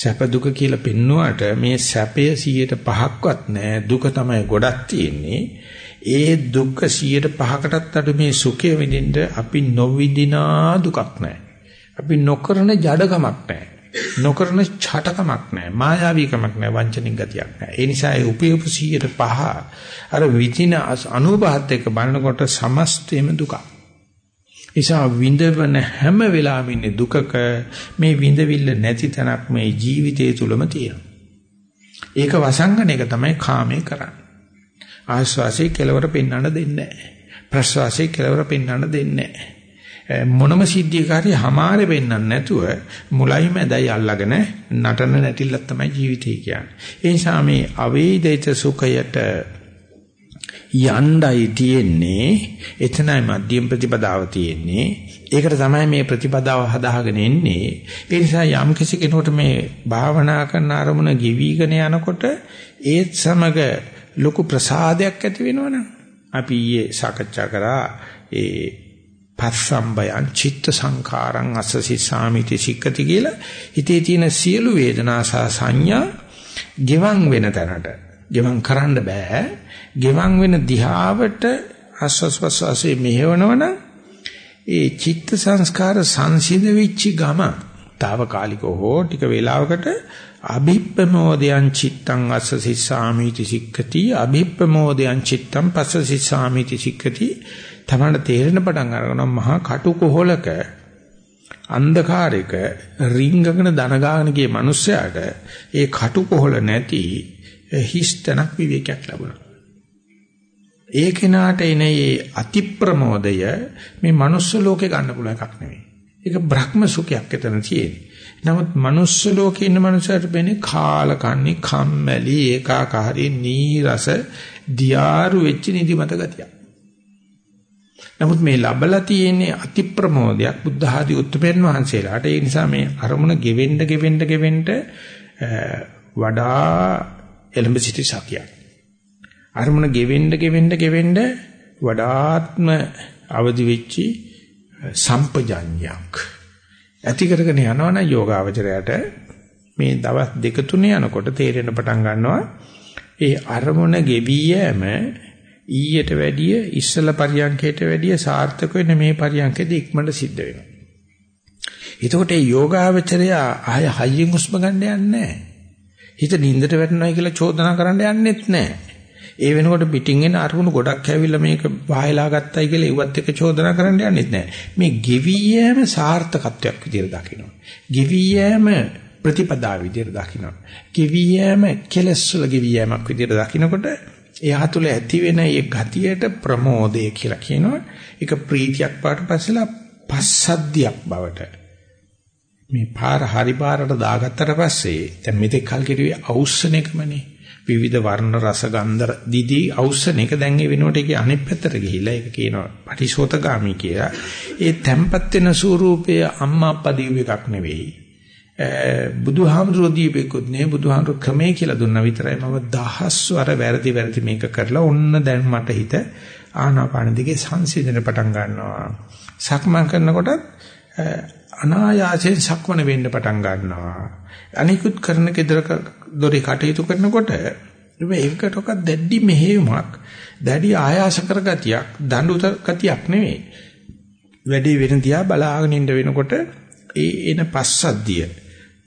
සැප දුක කියලා පෙන්නුවාට මේ සැපය 105ක්වත් නෑ දුක තමයි ගොඩක් තියෙන්නේ. ඒ දුක 105කටත් අඩු මේ සුඛය විඳින්න අපි නොවිඳිනා දුකක් නෑ. අපි නොකරන ජඩකමක් නෑ. නොකරන ඡටකමක් නැහැ මායාවීකමක් නැහැ වංචනික ගතියක් නැහැ ඒ නිසා ඒ උපයපු 105 අර විචින අනුභවත් එක බලනකොට සමස්තෙම දුක නිසා විඳවන හැම වෙලාවෙම ඉන්නේ දුකක මේ විඳවිල්ල නැති තැනක් මේ ජීවිතය තුලම තියෙනවා. ඒක වසංගන එක තමයි කාමේ කරන්නේ. ආස්වාසේ කෙලවර පෙන්වන්න දෙන්නේ නැහැ. ප්‍රස්වාසේ කෙලවර පෙන්වන්න දෙන්නේ නැහැ. මොනම සිද්ධියකාරී හමාරෙ වෙන්නන්නේ නැතුව මුලයි මැදයි අල්ලගෙන නටන නැටිල්ලක් තමයි ජීවිතය කියන්නේ. ඒ නිසා මේ අවේදිත සුඛයට යණ්ඩයි තියෙන්නේ එතනයි මධ්‍යම ප්‍රතිපදාව තියෙන්නේ. ඒකට තමයි මේ ප්‍රතිපදාව හදාගෙන එන්නේ. ඒ නිසා යම් කිසි කෙනෙකුට මේ භාවනා කරන අරමුණ ගෙවිගෙන යනකොට ඒත් සමග ලොකු ප්‍රසාදයක් ඇති වෙනවනම් අපි ඊයේ සාකච්ඡා කරා ඒ පස්සම්බයං චිත්ත සංඛාරං අස්සසි සාමිති සික්කති කියලා හිතේ තියෙන සියලු වේදනා සහ සංඥා ගෙවන් වෙන තැනට ගෙවන් කරන්න බෑ ගෙවන් වෙන දිහාවට ආස්වාස්වාස්සේ මෙහෙවනවනම් ඒ චිත්ත සංස්කාර සංසිඳ වෙච්චි ගම తాවකාලිකව හෝ ටික වේලාවකට අභිප්පමෝදයන් චිත්තං අස්සසි සාමිති සික්කති අභිප්පමෝදයන් චිත්තං පස්සසි සාමිති සික්කති තමන්ට තේරෙන පටන් අරගෙන මහා කටු කොහලක අන්ධකාරයක රිංගගෙන දන ගාගෙන ගිය මිනිස්සයාට ඒ කටු කොහල නැති හිස්තනක් විවේකයක් ලැබුණා. ඒ කෙනාට එන මේ අති ප්‍රමෝදය මේ manuss ලෝකේ ගන්න පුළුවන් එකක් නෙවෙයි. ඒක බ්‍රහ්ම සුඛයක් එතන තියෙන්නේ. නමුත් manuss ලෝකේ ඉන්න මනුස්සයට වෙන්නේ කාලකන්ණි කම්මැලි ඒකාකාරී නීරස දියාරු වෙච්ච නිදිමත ගතියක්. නමුත් මේ ලබලා තියෙන්නේ අති ප්‍රමෝදයක් බුද්ධ ආදී උත්තරපෙන් වහන්සේලාට ඒ නිසා මේ අරමුණ ගෙවෙන්න ගෙවෙන්න ගෙවෙන්න වඩා එළඹ සිටි සතියක්. අරමුණ ගෙවෙන්න ගෙවෙන්න ගෙවෙන්න වඩාත්ම අවදි වෙච්චි සම්පජඤ්ඤයක්. ඇති කරගෙන යනවනම් යෝගාවචරයට මේ දවස් දෙක තුන යනකොට තේරෙන පටන් ගන්නවා ඒ අරමුණ ගෙවි යෑම ඊයට වැඩිය ඉස්සල පරියන්කයට වැඩිය සාර්ථක වෙන මේ පරියන්කෙදි ඉක්මනට සිද්ධ වෙනවා. එතකොට මේ යෝගාවචරය ආය හයියෙන් හුස්ම ගන්න යන්නේ නැහැ. හිත නින්දට වැටෙනවා කියලා චෝදනා කරන්න යන්නෙත් නැහැ. ඒ වෙනකොට පිටින් එන අරමුණු ගොඩක් ඇවිල්ලා මේක වහයලා ගත්තයි කියලා ඉවත් එක චෝදනා කරන්න යන්නෙත් නැහැ. මේ ගෙවි යෑම සාර්ථකත්වයක් විදියට දකිනවා. ගෙවි යෑම ප්‍රතිපදා විදියට දකිනවා. ගෙවි යෑම කෙලස් වල ගෙවි යෑමක් විදියට දකිනකොට එයා තුළ ඇති වෙන ඒ ගතියට ප්‍රමෝදය කියලා කියනවා. ඒක ප්‍රීතියක් පාට පස්සෙලා පස්සද්ධියක් බවට මේ පාර හරි පාරට දාගත්තට පස්සේ දැන් මෙතෙක් කල් කෙරුවේ අවුස්සන එකමනේ. විවිධ වර්ණ රස ගන්ධ දිදී අවුස්සන එක දැන් ඒ වෙනුවට ඒකේ අනිත් පැත්තට ගිහිල්ලා ඒක කියනවා පටිසෝතගාමි කියලා. ඒ තැම්පත් වෙන ස්වරූපය අම්මා අප්පා දීව එකක් නෙවෙයි. බුදුහාමුදුරුවෝ දීපෙකුත් නේ බුදුහාමුදුරු ක්‍රමේ කියලා දුන්නා විතරයි මම දහස්වර වැරදි වැරදි මේක කරලා ඔන්න දැන් මට හිත ආනාපාන දිගේ සංසිඳන පටන් ගන්නවා. සක්මන් කරනකොටත් අනායාසයෙන් සක්මන වෙන්න පටන් ගන්නවා. අනිකුත් කරන gedara දොරේ කටයුතු කරනකොට මේකටක දැඩි මෙහෙයුමක් දැඩි ආයාස කරගතියක් දඬු ගතියක් නෙවෙයි. වැඩි වෙන දිහා බලාගෙන ඉන්න වෙනකොට ඒ එන පස්සද්ධිය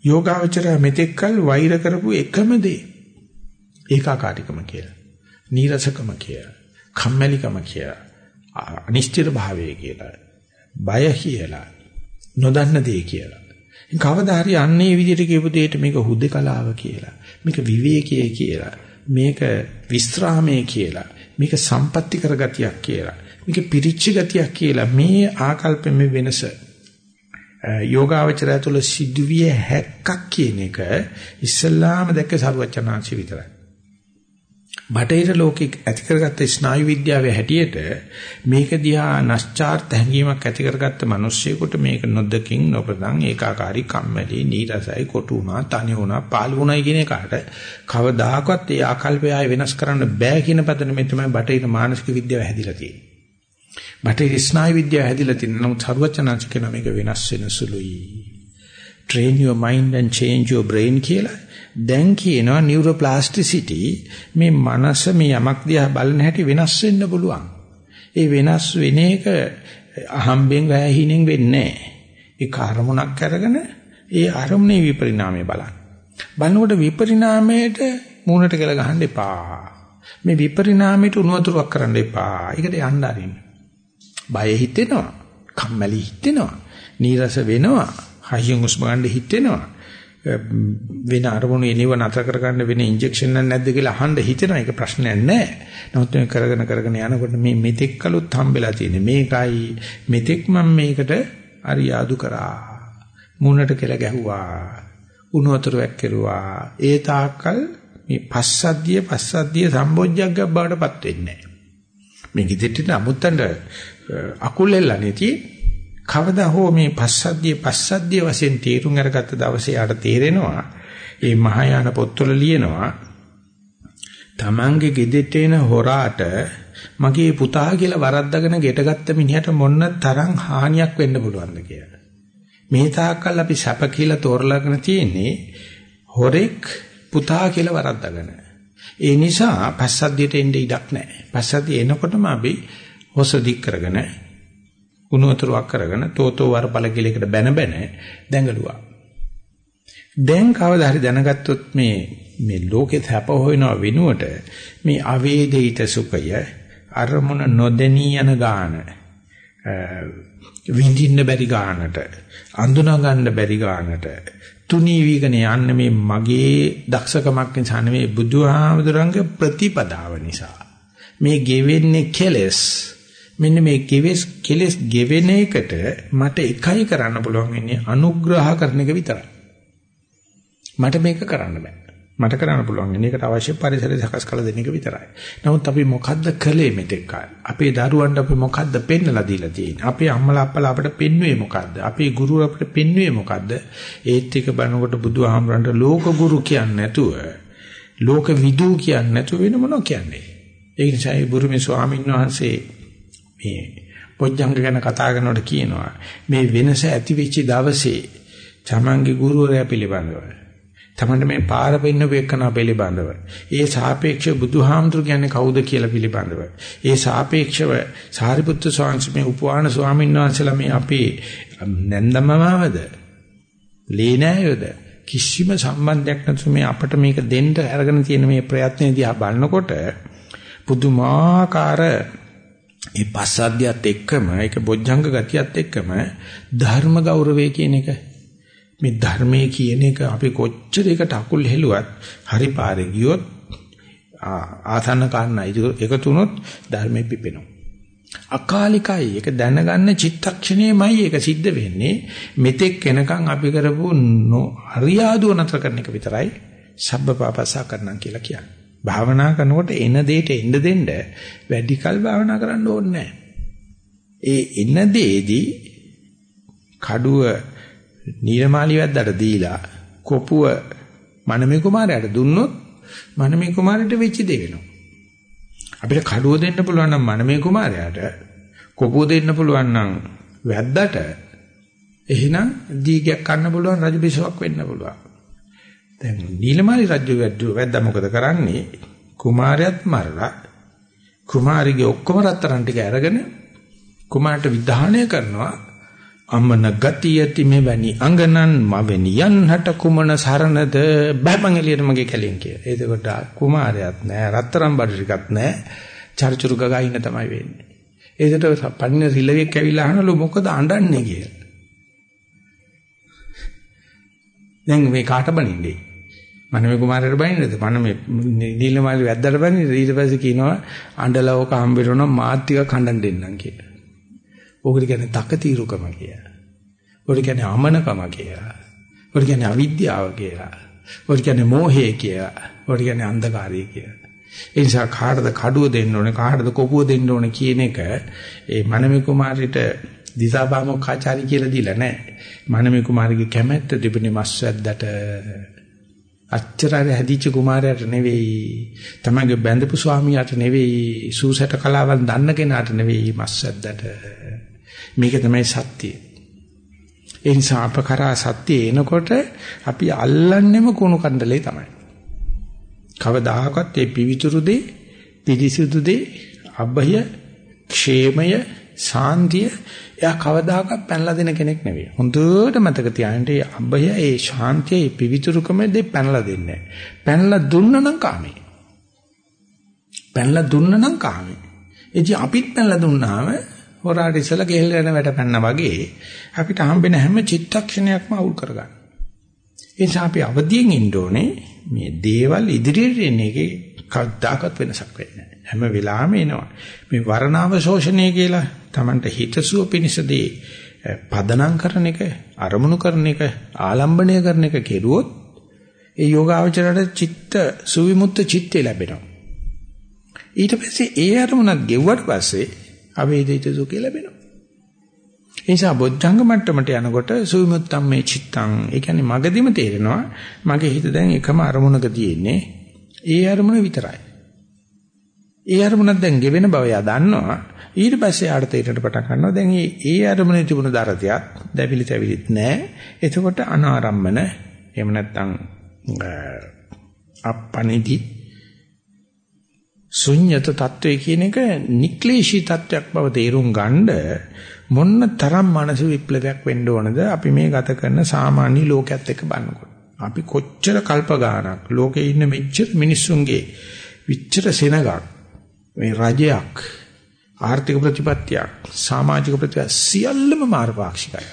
යෝගාවචරය මෙතෙක්කල් වෛර කරපු එකම දේ ඒකාකාරීකම කියලා. නීරසකම කියලා. කම්මැලිකම කියලා. අනිශ්චිත භාවය කියලා. බය කියලා. නොදන්න දේ කියලා. ඉතින් කවදා හරි අන්නේ විදිහට කියපු දෙයට මේක හුදේකලාව කියලා. මේක විවේකයේ කියලා. මේක විස්රාමයේ කියලා. මේක සම්පatti කරගතියක් කියලා. මේක පිරිච්ච ගතියක් කියලා. මේ ආකල්පෙම වෙනස යෝගාවචරය තුළ සිදුවිය හැක්කක් කියන එක ඉස්සල්ලාම දැක්ක සරුවචනාංශي විතරයි. බටහිර ලෝකෙ ඇති කරගත්ත ස්නායු විද්‍යාවේ හැටියට මේක දිහා නැස්චාර්ත හැඟීමක් ඇති කරගත්ත මිනිස්සෙකුට මේක නොදකින් නොපදන් ඒකාකාරී කම්මැලි නීරසයි කොටු වුණා තනි වුණා පාළු වුණායි කියන එකට කවදාකවත් ඒ ආකල්පය ආය වෙනස් කරන්න බෑ කියන පදනමේ තමයි බටහිර මානසික විද්‍යාව හැදිලා තියෙන්නේ. බටහිර ස්නායු විද්‍යාව හැදිලා තියෙන නමුත් සර්වචනාංශ කියන මේක වෙනස් වෙන සුළුයි. train your mind and change your brain කියලා දැන් කියනවා නියුරෝප්ලාස්ටිසිටි මේ මනස මේ යමක් දිහා බලන හැටි වෙනස් වෙන්න පුළුවන්. ඒ වෙනස් වෙන එක අහම්බෙන් වැහිණෙන් වෙන්නේ නැහැ. ඒ කර්මුණක් අරගෙන ඒ අරමුණේ විපරිණාමය බලන්න. බලනකොට විපරිණාමයට මූණට කියලා ගහන්න එපා. මේ විපරිණාමයට උණු වතුරක් කරන්න එපා. ඒකට යන්න අරින්න. බය හිතෙනවා. කම්මැලි හිතෙනවා. නීරස වෙනවා. හයියෙන් උස්ම ගන්න හිතෙනවා. වෙන අරමුණු එනිව නතර කරගන්න වෙන ඉන්ජෙක්ෂන් එකක් නැද්ද කියලා අහන්න හිතෙනවා ඒක ප්‍රශ්නයක් නෑ. නමුත් මේ කරගෙන කරගෙන යනකොට මේ මෙතෙක් කලොත් හම්බෙලා තියෙන්නේ මේකයි මෙතෙක් මම මේකට අරියාදු කරා. මුණට කියලා ගැහුවා. උණු වතුර වැක්කිරුවා. ඒ තාක්කල් මේ පස්සද්ධිය පස්සද්ධිය සම්බොජ්ජග්ග බවටපත් වෙන්නේ නෑ. මේ කිදිට අමුත්තන්ට අකුල් එල්ලන්නේ තියෙන්නේ කවදා හෝ මේ පස්සද්ධිය පස්සද්ධිය වශයෙන් තීරුම් අරගත්ත දවසේ යාට තේරෙනවා මේ මහායාන පොත්වල ලියනවා තමන්ගේ ගෙදෙට එන හොරාට මගේ පුතා කියලා වරද්දගෙන ගෙටගත්ත මිනිහට මොන්න තරම් හානියක් වෙන්න පුළුවන්ද කියලා. මේ තාක්කල් අපි සැප කියලා තෝරලාගෙන තියෙන්නේ හොරෙක් පුතා කියලා වරද්දගෙන. ඒ නිසා පස්සද්ධියට එන්නේ ඉඩක් නැහැ. පස්සද්ධිය එනකොටම අපි හොස දික් කරගෙන කුණු වතුරක් කරගෙන තෝතෝ වරපල කිලයකට බැන බැන දැඟලුවා. දැන් කවදා හරි දැනගත්තොත් මේ මේ ලෝකේ හැප හොයනවා වෙනුවට මේ අවේදිත සුඛය අරමුණ නොදෙනී යන ගාන විඳින්න බැරි ගානට අඳුනා ගන්න බැරි ගානට තුනී වීගෙන යන්න මේ මගේ දක්ෂකමක් නිසා නෙමෙයි බුදුහාමුදුරන්ගේ ප්‍රතිපදාව නිසා මේ ගෙවෙන්නේ කෙලස් මෙන්න මේ කෙලස් කෙලස් ගෙවෙන එකට මට එකයි කරන්න පුළුවන් වෙන්නේ අනුග්‍රහ කරන එක විතරයි. මට මේක කරන්න බෑ. මට කරන්න පුළුවන් වෙන්නේ ඒකට අවශ්‍ය පරිසරය සකස් කළ දෙන එක විතරයි. නමුත් අපි මොකද්ද කළේ මෙතෙක් අපේ දරුවන්ට අපි මොකද්ද පෙන්නලා දීලා තියෙන්නේ? අපේ අම්මලා අප්පලා අපට පෙන්වුවේ මොකද්ද? අපේ ගුරු අපට පෙන්වුවේ මොකද්ද? ඒත් එක බලනකොට බුදුහාමරන්ට ලෝක ගුරු කියන්නේ නැතුව ලෝක විදූ කියන්නේ නැතුව වෙන මොනෝ කියන්නේ. ඒ නිසා ඒ බුරුමේ ස්වාමීන් වහන්සේ මේ පොඥංග ගැන කතා කරනකොට කියනවා මේ වෙනස ඇති වෙච්ච දවසේ තමන්ගේ ගුරුවරයා පිළිබඳව තමන්ට මේ පාර පෙන්නපු එකන පිළිබඳව ඒ සාපේක්ෂ බුදුහාමුදුරු කියන්නේ කවුද කියලා පිළිබඳව ඒ සාපේක්ෂව සාරිපුත්තු ස්වාමීන් මේ උපවාන ස්වාමීන් වහන්සේලා මේ අපේ නැන්දමමවද ලේනෑයෝද කිසිම සම්බන්ධයක් නැතුව මේ අපිට මේක දෙන්න අරගෙන තියෙන මේ ප්‍රයත්නයේදී බලනකොට පුදුමාකාර ඒ පස්සද්ධියත් එක්කම ඒක බොජ්ජංග ගතියත් එක්කම ධර්ම ගෞරවය කියන එක මේ ධර්මයේ කියන එක අපි කොච්චර එකට අකුල් හෙළුවත් හරි පාරේ ගියොත් ආසන්න කාරණා එකතු වුණොත් ධර්මෙ පිපෙනවා. අකාලිකයි ඒක දැනගන්න චිත්තක්ෂණයමයි ඒක සිද්ධ වෙන්නේ. මෙතෙක් වෙනකන් අපි කරපු හරියාදුව නතර කරන එක විතරයි සබ්බපාපසා කරනම් කියලා කියන්නේ. භාවනා කරනකොට එන දෙයට එන්න දෙන්න වැඩි කල් භාවනා කරන්න ඕනේ ඒ එන දෙෙදී කඩුව නීලමාලි වැද්දට දීලා කොපුව මනමේ කුමාරයාට දුන්නොත් මනමේ කුමාරයට වෙච්ච දේ වෙනවා. අපිට කඩුව දෙන්න පුළුවන් නම් මනමේ කුමාරයාට කොපුව දෙන්න පුළුවන් නම් වැද්දට එහෙනම් දීගයක් කන්න පුළුවන් රජ බිසවක් වෙන්න පුළුවන්. දැන් නීලමාලි රජු වැද්දා මොකද කරන්නේ? කුමාරයාත් මරලා කුමාරිගේ ඔක්කොම රත්තරන් ටික අරගෙන කුමාරට විධානය කරනවා අමන ගතියති මෙවැනි අංගනන් මවෙනියන් හට කුමන සරණද බැමන් එළියට මගේ කැලෙන් කිය. එතකොට කුමාරයාත් නෑ රත්තරන් බඩ ටිකක් නෑ චර්චුරු ගගා ඉන්න තමයි වෙන්නේ. ඒකට පන්නේ රිලෙවියක් ඇවිල්ලා අහනලු මොකද අඬන්නේ කියලා. දැන් මේ කාට බනින්නේ? මනමේ කුමාරයට බනින්නද? මන මේ නීලමාලි වැද්දට බනින්නද? ඊට පස්සේ කියනවා අඬලා ඕක හම්බෙරනවා මාත් ටිකක් හඬන් දෙන්නම් කියලා. ඕකට කියන්නේ තකතිරුකම කියලා. ඕකට කියන්නේ අමනකම කියලා. ඕකට කියන්නේ අවිද්‍යාව කියලා. ඕකට කියන්නේ මෝහය කියලා. ඕකට කියන්නේ අන්ධකාරය කියලා. ඒ නිසා කාටද කඩුව දෙන්න ඕනේ කාටද කොපුව දෙන්න ඕනේ කියන එක ඒ මනමේ කුමාරට දිසාපාමොක්ඛාචාරි කියලා දීලා නැහැ. මනමේ කුමාරගේ කැමැත්ත තිබුණේ මස්සද්දට අච්චරයි හැදිච්ච කුමාරයාට නෙවෙයි තමගේ බැඳපු ස්වාමියාට නෙවෙයි සූසට කලාවන් දන්න කෙනාට නෙවෙයි මස්සද්දට මේක තමයි සත්‍යය. ඒ නිසා අප කරා සත්‍යය එනකොට අපි අල්ලන්නෙම කුණු කණ්ඩලේ තමයි. කවදාහකත් මේ පිවිතුරු දෙ, පිරිසුදු දෙ, අභය, ക്ഷേමය, සාන්තිය එයා කවදාහකත් පැනලා දෙන කෙනෙක් නෙවෙයි. හොඳට මතක තියාගන්න මේ අභය, ඒ ශාන්තිය, ඒ පිවිතුරුකම දෙ පැනලා දෙන්නේ නැහැ. පැනලා දුන්න නම් කාමේ. පැනලා දුන්න නම් කාමේ. එදී අපිත් පැනලා දුන්නාම හොරාට ඉස්සලා ගෙහෙල් යන වැට පැන්නා වගේ අපිට හම්බෙන හැම චිත්තක්ෂණයක්ම අවුල් කරගන්න. ඒ නිසා අපි අවදියෙන් ඉන්න ඕනේ මේ දේවල් ඉදිරියට එන එකේ කවදාකවත් වෙනසක් වෙන්නේ නැහැ. හැම වෙලාවෙම එනවා. මේ වර්ණාව ශෝෂණය කියලා Tamanට හිතසුව පිණිසදී පදනම් කරන එක, අරමුණු කරන එක, ආලම්බණය කරන එක කෙරුවොත් ඒ යෝගාවචරයට චිත්ත සුවිමුක්ත චිත්තය ලැබෙනවා. ඊට පස්සේ ඒ අරමුණක් ගෙවුවට පස්සේ අවේදිත සුඛය ලැබෙනවා. ඒ නිසා බොද්ධංග මට්ටමට යනකොට සුවිමුත්තම් මේ චිත්තං ඒ කියන්නේ මගදීම තේරෙනවා මගේ හිත දැන් එකම අරමුණක තියෙන්නේ ඒ අරමුණ විතරයි. ඒ අරමුණක් දැන් ගෙවෙන බව යා දන්නවා ඊට පස්සේ ආට තේරෙන්න පටන් ගන්නවා. දැන් මේ ඒ අරමුණේ තිබුණ දරතියක් දැවිලි තැවිලිත් නැහැ. එතකොට අනාරම්මන එහෙම නැත්නම් අපපනිදි ශුන්්‍යත తত্ত্বය කියන එක නික්ලේශී తত্ত্বයක් බව තේරුම් ගන්න මොන්න තරම් මානස විප්ලවයක් වෙන්න ඕනද අපි මේ ගත කරන සාමාන්‍ය ලෝකයක් එක්ක බලනකොට. අපි කොච්චර කල්ප ගානක් ලෝකේ ඉන්න මෙච්චර මිනිස්සුන්ගේ විච්චර සෙනගක් මේ රජයක් ආර්ථික ප්‍රතිපත්තියක් සමාජික ප්‍රතිපත්තිය සියල්ලම මාර්ගපාක්ෂිකයි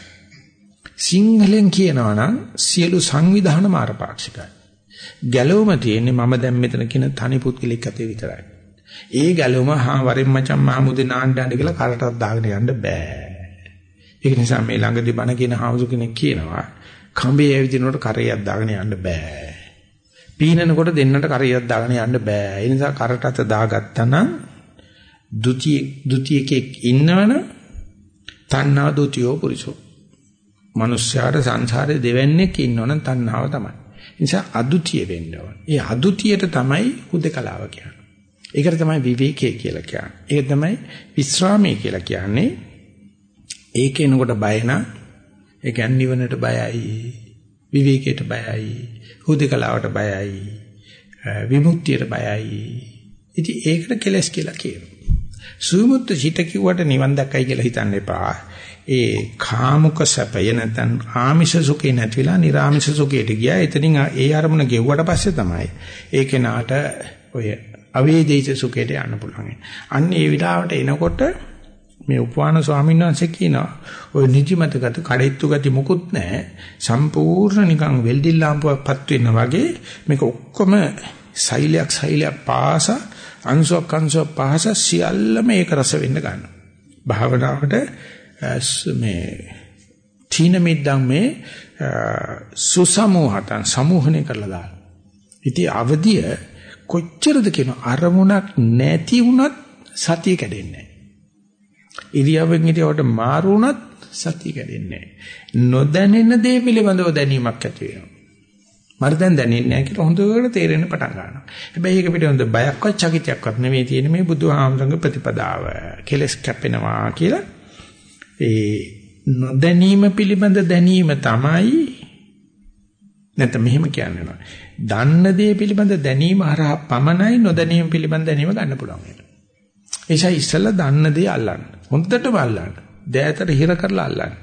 සිංහලෙන් කියනවා නම් සියලු සංවිධාන මාර්ගපාක්ෂිකයි ගැලවම තියෙන්නේ මම දැන් මෙතන කියන තනි පුද්ගලික අතේ විතරයි. ඒ ගැලවම හා වරින් මචං මහමුදේ නාන්න යන්න කියලා කරටක් දාගෙන යන්න බෑ. ඒක නිසා මේ ළඟදී බණ කියන හාමුදුර කෙනෙක් කියනවා කඹේ ඇවිදිනකොට කරේයක් දාගෙන යන්න බෑ. පීනනකොට දෙන්නට කරේයක් දාගෙන යන්න බෑ. ඒ නිසා කරටත් දාගත්තා නම් ဒုတိ ද්විතීයකෙක් ඉන්නවනම් තණ්හා දුතියෝ පුරිසෝ. මිනිස්යාට සංසාරේ දෙවන්නේක් ඉන්නවනම් තණ්හාව තමයි. නිසා අදුතිය වෙන්න ඕන. ඒ අදුතියට තමයි හුදකලාව කියන්නේ. ඒකට තමයි විවේකයේ කියලා කියන්නේ. ඒක තමයි විස්රාමයේ කියලා කියන්නේ. ඒක එනකොට බය නම් ඒ කියන්නේ නිවනට බයයි, විවේකයට බයයි, හුදකලාවට බයයි, විමුක්තියට බයයි. ඉතින් ඒකට කෙලස් කියලා කියනවා. සුමුත් සිත කිව්වට නිවන් දැක්කයි කියලා හිතන්න එපා. ඒ කාමුක සැපය නැත්නම් ආමිෂ සුඛේ නැතිලා නිර්ආමිෂ සුඛයට ගියා. එතනින් ඒ අරමුණ ගෙව්වට පස්සේ තමයි ඒ කෙනාට ඔය අවේදිත සුඛයට යන්න පුළුවන්. අන්න ඒ විලාවට එනකොට මේ උපවාන ස්වාමීන් වහන්සේ කියනවා ඔය නිදිමත ගත කඩਿੱතු ගති මුකුත් නැහැ. සම්පූර්ණ නිකන් වෙල්ඩිල් ලාම්පුවක්පත් වෙනා වගේ මේක ඔක්කොම සෛලයක් සෛලයක් පාස අංශයක් අංශයක් පාස සියල්ලම ඒක රස වෙන්න ගන්නවා. භාවනාවට මේ තීන මිද්දන් මේ සුසමෝහතන් සමූහණය කරලා දාන. ඉතින් අවදිය කොච්චරද කියන අරමුණක් නැති වුණත් සතිය කැඩෙන්නේ නැහැ. ඉරියව්වෙන් ඉරියවට මාරු වුණත් සතිය කැඩෙන්නේ නැහැ. නොදැනෙන දේ පිළිබඳව දැනීමක් ඇති වෙනවා. මට දැන් දැනෙන්නේ නැහැ කියලා හොඳට තේරෙන්න පටන් ගන්නවා. හැබැයි ඒක පිළිබඳ බයක්වත් චකිතයක්වත් නෙමෙයි තියෙන්නේ මේ බුදුහාමුදුරන්ගේ ප්‍රතිපදාව. කෙලස් කැපෙනවා කියලා ඒ නොදැනීම පිළිබඳ දැනීම තමයි නැත්නම් මෙහෙම කියන්නවා. දන්න දේ පිළිබඳ දැනීම හරහා පමණයි නොදැනීම පිළිබඳ දැනීම ගන්න පුළුවන් වෙන්නේ. ඒසයි ඉස්සෙල්ලා දන්න දේ අල්ලන්න. හොඳටම අල්ලන්න. දෑතට හිර කරලා අල්ලන්න.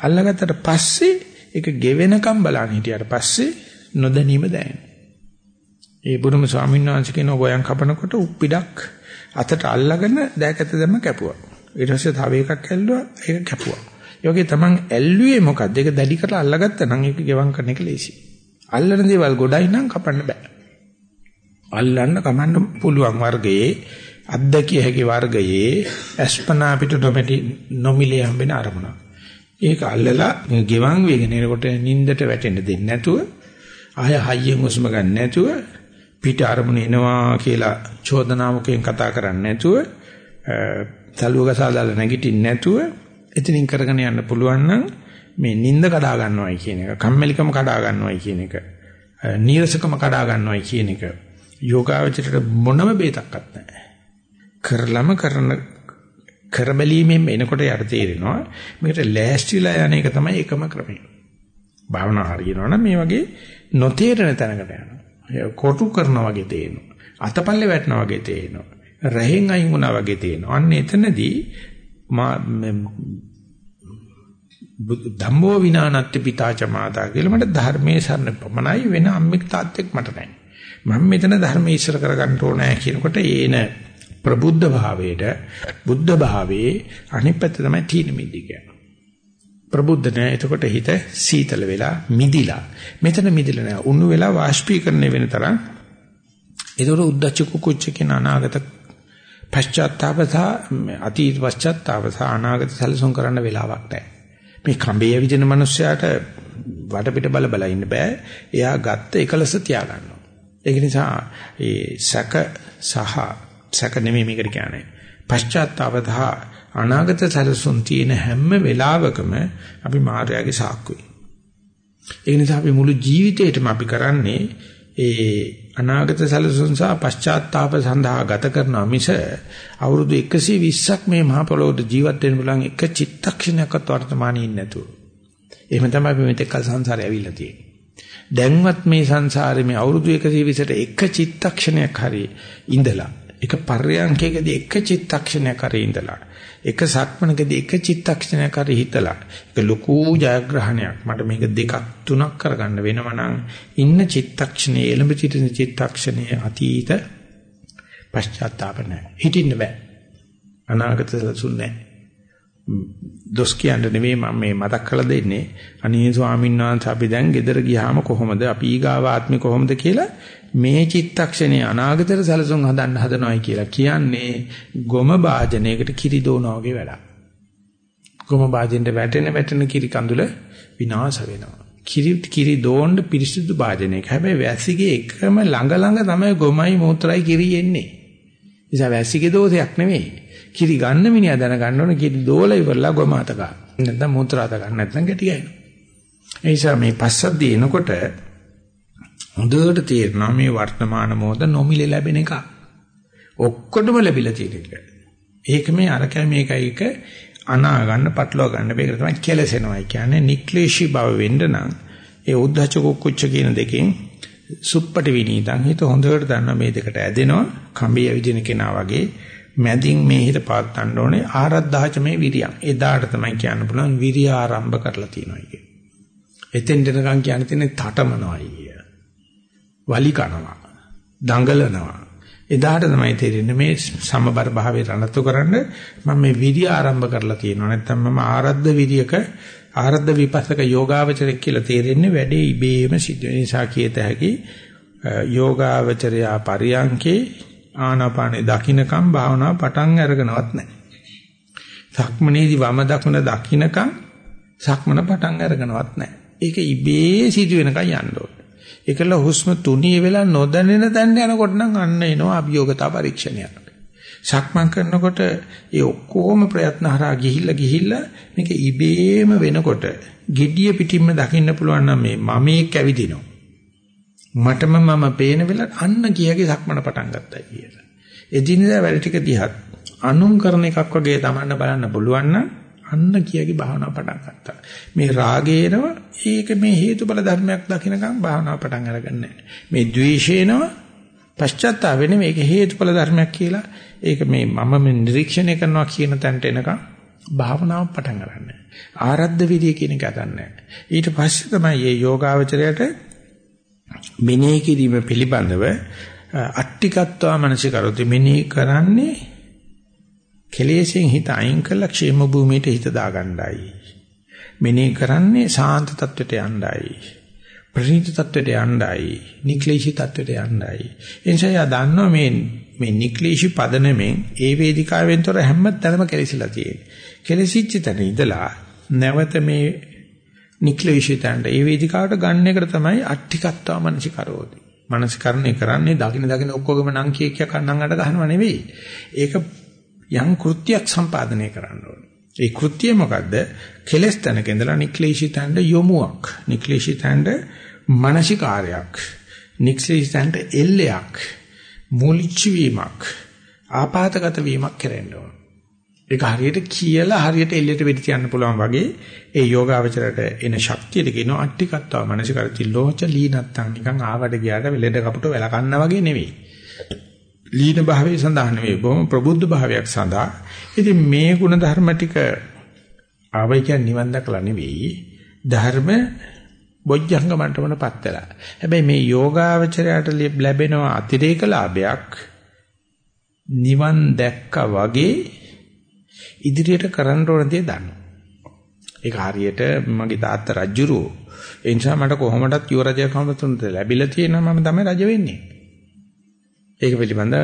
අල්ලගත්තට පස්සේ ඒක ගෙවෙනකම් බලන්න හිටියට පස්සේ නොදැනීම දැනෙනවා. ඒ බුදුම ස්වාමීන් වහන්සේ කියන ගෝයන් කපනකොට උප්පිඩක් අතට අල්ලගෙන දෑකැත දැම්ම කැපුවා. ඊට පස්සේ තව එකක් ඇල්ලුවා ඒක කැපුවා. ඒ වගේ තමන් ඇල්ලුවේ මොකද්ද? ඒක දැඩි කරලා අල්ලගත්තා නම් ඒක ගෙවම් කරන එක ලේසි. අල්ලන දේවල් ගොඩයි නම් කපන්න බෑ. අල්ලන්න කමන්න පුළුවන් වර්ගයේ අද්දකිය හැකි වර්ගයේ අස්පනා පිට නොමැටි නොමිලේ හම්බෙන අරමුණ. ඒක අල්ලලා ගෙවන් වේගෙන එනකොට නින්දට වැටෙන්න දෙන්නේ නැතුව ආය හයියෙන් හුස්ම ගන්න නැතුව පිට අරමුණ එනවා කියලා චෝදනාවකෙන් කතා කරන්නේ නැතුව තලුවක සාදාලා නැගිටින්න නැතුව එතනින් කරගෙන යන්න පුළුවන් නම් මේ නිින්ද කඩා ගන්නවයි කියන එක කම්මැලිකම කඩා ගන්නවයි කියන එක නීරසකම කඩා ගන්නවයි කියන එක යෝගාවචරයට මොනම බේතක්වත් නැහැ කරලම කරන කරබැලීමෙන් එනකොට යට තේරෙනවා මේකට ලෑස්තිලා යන එක තමයි එකම ක්‍රමය. භාවනා හරියනවනම් මේ වගේ නොතේරෙන තැනකට යනවා. කොටු කරනවා වගේ තේරෙනවා. අතපල්ලේ වැටෙනවා වගේ තේරෙනවා. රහෙන් අයින් වුණා වගේ තේරෙනවා. අන්න එතනදී මා ධම්මෝ විනානත්ති පිතාච මාතා කියලා මට ධර්මයේ සරණ පමණයි වෙන අම්මික තාත්තෙක් මට නැහැ. මම මෙතන ධර්මයේ ඉස්සර කරගන්න ඕනේ කියනකොට ඒන ප්‍රබුද්ධ භාවයට බුද්ධ භාවයේ අනිත් පැත්ත තමයි තීන මිදි කියන්නේ. ප්‍රබුද්ධ නෑ එතකොට හිත සීතල වෙලා මිදිලා. මෙතන මිදිලා නෑ උණු වෙලා වාෂ්පීකරණය වෙන තරම් ඒතර උද්දච්ච කුකුච්ච කියන අනාගත පශ්චාත්තාප සහ අතීත පශ්චාත්තාප සහ අනාගත සැලසුම් කරන්න වෙලාවක් නැහැ. මේ කඹේ විදින මිනිස්සයාට වටපිට බල බල ඉන්න බෑ. එයා ගත්ත එකලස තියා ගන්නවා. ඒක නිසා ඒ සැක සහ සැක නෙමෙයි මේකට කියන්නේ. පශ්චාත්තාපතහ අනාගත සැලසුම් තියෙන හැම වෙලාවකම අපි මායාවේ සාක්කුයි. ඒ නිසා අපි මුළු ජීවිතේටම අපි කරන්නේ ඒ අනාගත සැලසුම් සහ පශ්චාත්තාප සඳහා ගත කරන මිස අවුරුදු 120ක් මේ මහ පොළොවට ජීවත් වෙන්න පුළුවන් එක චිත්තක්ෂණයක්වත් වර්තමානයේ ඉන්නේ නැතුව. එහෙම තමයි අපි මෙතෙක් කල සංසාරේ ඇවිල්ලා තියෙන්නේ. දැන්වත් මේ සංසාරේ මේ අවුරුදු 120ට එක චිත්තක්ෂණයක් හරි ඉඳලා එක පර්යංකයකදී එක චිත්තක්ෂණයක් හරි ඉඳලා එක සක්මනකදී එක චිත්තක්ෂණයක් හරි හිතලා ඒක ලොකු ජයග්‍රහණයක්. මට මේක දෙකක් තුනක් කරගන්න වෙනවා නම් ඉන්න චිත්තක්ෂණයේ එළඹ සිටින චිත්තක්ෂණයේ අතීත පශ්චාත්තාප නැහැ. හිටින්න බෑ. අනාගත සලසුන් නැහැ. දොස් කියන්න නෙමෙයි මම මේ මතක් කරලා දෙන්නේ අනේ ස්වාමීන් වහන්සේ අපි දැන් ගෙදර ගියාම කොහොමද අපි ඊගාව ආත්මේ කොහොමද කියලා මේ චිත්තක්ෂණේ අනාගතයට සැලසුම් හදන්න හදනවයි කියලා කියන්නේ ගොම වාජනයකට කිරි දෝනවා වගේ වැඩක්. ගොම වාජෙන්ට වැටෙන වැටෙන කිරි කඳුල විනාශ වෙනවා. කිරි කිරි දෝන්න පිරිසිදු වාජනයක. හැබැයි වැසිගේ එකම ළඟ ළඟ තමයි ගොමයි මූත්‍රායි කිරි එන්නේ. නිසා වැසිගේ දෝෂයක් නෙමෙයි. කිරි ගන්න මිනිහා දැනගන්න ඕනේ කිරි දෝල ඉවරලා ගොම අත ගන්න. නැත්නම් මූත්‍රා අත ගන්න නැත්නම් ගැටි ගන්නවා. ඒ නිසා මේ පස්සද්දී එනකොට හොඳට තේරෙනවා මේ වර්තමාන මොහොත නොමිලේ ලැබෙන එක. ඔක්කොටම ලැබිලා තියෙන එක. ඒක මේ අරකයි මේකයි එක අනා ගන්න පටලවා ගන්න මේක තමයි කෙලසෙනවා කියන්නේ නික්ලේශී බව වෙන්න නම් ඒ උද්ධච්ච කුක්කුච්ච කියන දෙකෙන් සුප්පටි විනීතං හිත හොඳට දන්නා මේ දෙකට ඇදෙනවා කම්බිය විදින කෙනා වගේ මැදින් මේ හිත පාත් ගන්න ඕනේ ආරද්ධාච මේ විරියං එදාට තමයි කියන්න පුළුවන් විරිය ආරම්භ කරලා තියෙනවා කිය. එතෙන් දෙනකන් කියන්න තියෙන්නේ තටමනවායි. වලි කනවා. දඟලනවා. එදාට තමයි තේරෙන්නේ මේ සමබර භාවයේ රණතු කරන්න මම මේ විරිය ආරම්භ කරලා තියෙනවා. නැත්නම් මම ආරද්ධ විරියක ආරද්ධ විපස්සක යෝගාවචරයක් කියලා තේරෙන්නේ වැඩේ ඉබේම සිද්ධ වෙන නිසා කියත හැකි යෝගාවචරයා පරියංකේ ආනාපානේ දකින්නකම් භාවනාව පටන් අරගෙනවත් නැහැ. සක්මනේදී වම දකුණ දකින්නකම් සක්මන පටන් අරගෙනවත් නැහැ. ඒක ඉබේ සිදු වෙනකන් යන්න ඕනේ. ඒකල හුස්ම තුනී වෙලා නොදැනෙන තැන යනකොට නම් අන්න එනවා අභියෝගතා පරීක්ෂණයක්. සක්මන් කරනකොට ඒ ඔක්කොම ප්‍රයත්න හරහා ගිහිල්ලා ගිහිල්ලා මේක ඉබේම වෙනකොට gediya පිටින්ම දකින්න පුළුවන් නම් මේ මමෙක් ඇවිදිනවා. මටම මම පේන වෙලාවට අන්න කියගේ සක්මන පටන් ගත්තා කියලා. එදිනෙදා වැඩ ටික දිහත් අනුන් කරන එකක් වගේ තමන්න බලන්න පුළුවන් නම් අන්න කියගේ භාවනාව පටන් ගත්තා. මේ රාගේනව ඒක මේ හේතුඵල ධර්මයක් දකින්නකම් භාවනාව පටන් අරගන්නේ මේ ද්වේෂේනව පශ්චාත්තාප වෙන්නේ මේක හේතුඵල ධර්මයක් කියලා ඒක මේ මම නිරීක්ෂණය කරනවා කියන තැනට එනකම් භාවනාව පටන් ගන්න. ආරද්ධ විදිය කියන එක ගන්නෑ. ඊට පස්සේ තමයි මේ යෝගාවචරයට මෙනෙහි කිරීම පිළිබඳව අට්ටිකත්වා මනසිකරොත් මෙනෙහි කරන්නේ කෙලෙසෙන් හිත අයින් කළා ക്ഷേම භූමියට හිත දාගන්නයි. මෙනෙහි කරන්නේ සාන්ත තත්වයට යන්නයි. ප්‍රණීත තත්වයට යන්නයි. නික්ලේශී තත්වයට යන්නයි. එනිසා යා දන්නවා මේ මේ නික්ලේශී පදනමෙන් ඒ වේදිකාවෙන් තොර හැම තැනම කෙලෙසිලා තියෙන්නේ. කෙලෙසිච්ච තැන ඉඳලා නැවත මේ නික්ලේශී තැනට ඒ වේදිකාවට ගන්න එකට තමයි අට්ටිකත්වා මනසිකරෝති. මනසිකරණය කරන්නේ දකින්න දකින්න ඔක්කොගම නම් කිය කිය කන්නම් අඩ ගන්නව නෙවෙයි. ඒක යම් කෘත්‍යයක් සම්පාදනය කරන්න ඕනේ. ඒ කෘත්‍යය මොකද්ද? කෙලස් තැනක ඉඳලා නික්ලේශී තැනට යොමුවක්. නික්ලේශී තැනට මානසිකාරයක්. නික්ලේශී තැනට එල්ලයක්. මුලිච්ච වීමක්. ආපాతගත වීමක් කරන්න ඕනේ. ඒක හරියට කියලා හරියට එල්ලයට වෙඩි තියන්න පුළුවන් වගේ ඒ යෝගාවචරයට එන ශක්තියට කියනවා අට්ටිකත්ව මනසිකරති ලෝච ලීනත්තන් නිකන් ආවට ගියාට වෙලෙඩ කපුට වෙල කන්න වගේ නෙවෙයි. ලීන භාවයේ සඳහන් නෙවෙයි බොහොම ප්‍රබුද්ධ භාවයක් සඳහා. ඉතින් මේ ගුණ ධර්ම ටික ආවයි කියන්නේ නිවන් දකලා නෙවෙයි ධර්ම බොජ්ජංග මට්ටමකටපත් වෙලා. හැබැයි මේ යෝගාවචරයට ලැබෙන අතිරේක ලාභයක් නිවන් දැක්කා වගේ ඉදිරියට කරන්න ඕන දේ දන්නවා. ඒක හරියට මගේ තාත්තා රජුරෝ ඒ නිසා මට කොහොමදත් යුව රජකම තුනට ලැබිලා තියෙනවා මම තමයි රජ වෙන්නේ. ඒක පිළිබඳ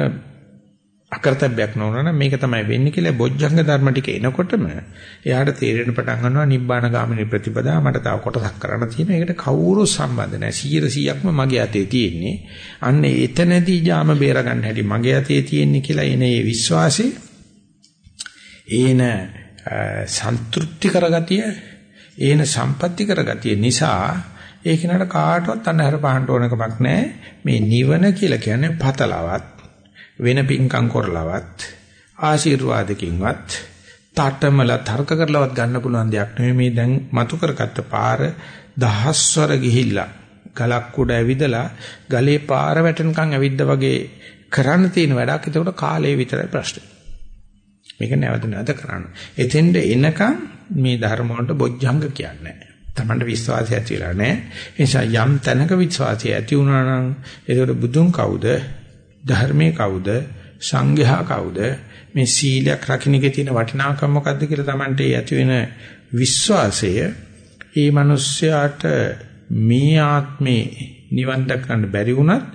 අකර්තව්‍යයක් නොවන මේක තමයි වෙන්නේ කියලා බොජ්ජංග ධර්ම ටික එනකොටම එයාට තේරෙන පටන් ගන්නවා නිබ්බාන ගාමිනී ප්‍රතිපදා මට තව කොටසක් කරන්න තියෙනවා. ඒකට කවුරු සම්බන්ධ නැහැ. 100%ක්ම මගේ අතේ තියෙන්නේ. අන්න එතනදී ජාම බේර ගන්න හැටි මගේ අතේ තියෙන්නේ කියලා එනේ විශ්වාසය ඒන සන්තුෂ්ටි කරගතිය ඒන සම්පatti කරගතිය නිසා ඒ කෙනාට කාටවත් අnder පහන්න ඕන කමක් නැහැ මේ නිවන කියලා කියන්නේ පතලවත් වෙන පිංකම් කරලවත් ආශිර්වාදකින්වත් තාටමල තර්ක කරලවත් ගන්න පුළුවන් දෙයක් නෙමෙයි මේ දැන් මතු කරගත්ත පාර දහස්වර ගිහිල්ලා ගලක් උඩ ඇවිදලා ගලේ පාර වැටෙනකන් ඇවිද්දා වගේ කරන්න තියෙන වැඩක්. ඒකට කාලය විතරයි ප්‍රශ්නේ. මේක නැවත නැවත කරන්න. එතෙන්ද එනකන් මේ ධර්ම වලට බොජ්ජංග කියන්නේ නැහැ. Tamanට විශ්වාසය ඇති වෙලා නැහැ. ඒ නිසා යම් තැනක විශ්වාසය ඇති වුණා නම් ඒකට බුදුන් කවුද? ධර්මයේ කවුද? සංඝයා කවුද? මේ සීලයක් රකින්න එකේ තියෙන වටිනාකම මොකද්ද කියලා Tamanට ඇති වෙන විශ්වාසය ඒ මිනිස්යාට මේ ආත්මේ නිවන් දක්වන්න බැරි වුණත්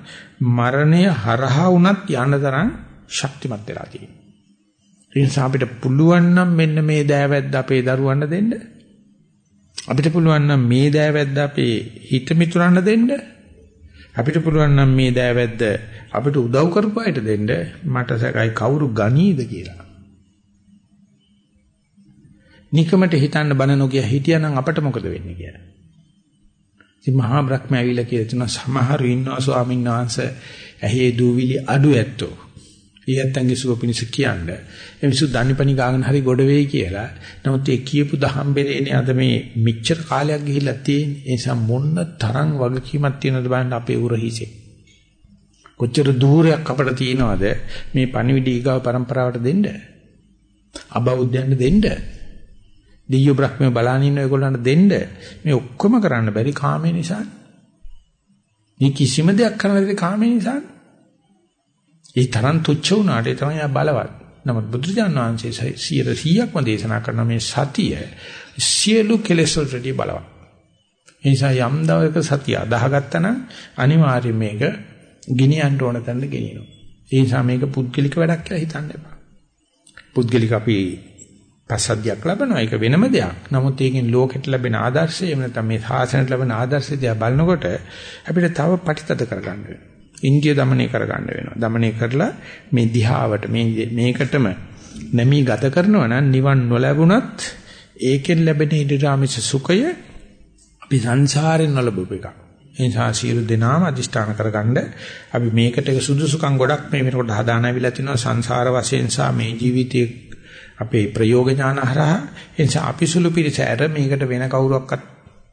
මරණය හරහා වුණත් යන්න තරම් ශක්තිමත් වෙලා තියෙනවා. ඒ නිසා අපිට පුළුවන් නම් මෙන්න මේ දෑවැද්ද අපේ දරුවන්ට දෙන්න. අපිට පුළුවන් නම් මේ දෑවැද්ද අපේ හිත මිතුරන්ට දෙන්න. අපිට පුළුවන් නම් මේ දෑවැද්ද අපිට උදව් කරපු අයට දෙන්න. මට සැකයි කවුරු ගනීද කියලා. නිකමට හිතන්න බන නොකිය හිටියානම් අපට මොකද වෙන්නේ කියලා. ඉතින් මහා බ්‍රහ්ම ඇවිල්ලා කියලා තුන සමහරු ඉන්නවා ස්වාමීන් වහන්සේ ඇහි දූවිලි අඩු ඇත්තෝ. ඊයත්න්ගේ සුව පිණිස කියන්නේ. ඒ මිසු දණිපනි ගාගෙන හරි ගොඩ වෙයි කියලා. නමුත් ඒ කියපු දහම්බෙරේනේ අද මේ මෙච්චර කාලයක් ගිහිල්ලා තියෙන්නේ. ඒ නිසා මොන්න තරම් වගකීමක් තියෙනවද බලන්න අපේ උරහිසේ. කොච්චර දූරයක් අපට තියෙනවද මේ පණිවිඩ ඊගාව પરම්පරාවට දෙන්න? අබෞද්ධයන්ට දෙන්න? දිය්‍ය බ්‍රහ්මයේ බලන ඉන්න ඒගොල්ලන්ට දෙන්න මේ ඔක්කොම කරන්න බැරි කාමේ නිසා. මේ කිසිම දෙයක් කරන්න බැරි කාමේ නිසා. ඒ තරම් තුච්ච වුණාට ඒ තමයි ආ බලවත්. නමුත් බුදුරජාණන් වහන්සේ 100%ක්ම දේශනා කරන මේ සතිය සියලු කෙලෙස් වලට බලවත්. ඒ නිසා යම් දවයක සතිය අදාහගත්තා නම් අනිවාර්යයෙන් මේක ගෙනියන්න ඕන තැනට ගෙනියනවා. ඒ නිසා මේක පුද්ගලික වැඩක් කියලා හිතන්න එපා. පුද්ගලික අපි පස්සද්ධියක් ලබනවා ඒක වෙනම දෙයක්. නමුත් ඒකෙන් ලෝකෙට ලැබෙන ආදර්ශය එහෙම නැත්නම් මේ සාසනයට ලැබෙන ආදර්ශය දිහා බලනකොට අපිට තව පටිතද කරගන්න වෙනවා. ඉන්දිය দমনය කරගන්න වෙනවා. দমনය කරලා මේ දිහාවට මේ මේකටම නැමී ගත කරනවා නම් නිවන් නොලැබුණත් ඒකෙන් ලැබෙන ඉදිරාමිස සුඛය අපි සංසාරෙන් නොලබපු එකක්. ඒ නිසා සියලු දෙනාම අදිෂ්ඨාන කරගන්න අපි මේකට සුදුසුකම් ගොඩක් මේ වෙනකොට හදානාවිලා තිනවා සංසාර වශයෙන් සහ මේ ජීවිතයේ අපේ ප්‍රයෝග ඥාන හරහා ඒ නිසා අපි සුළු පිළිසැර මේකට වෙන කවුරක්වත්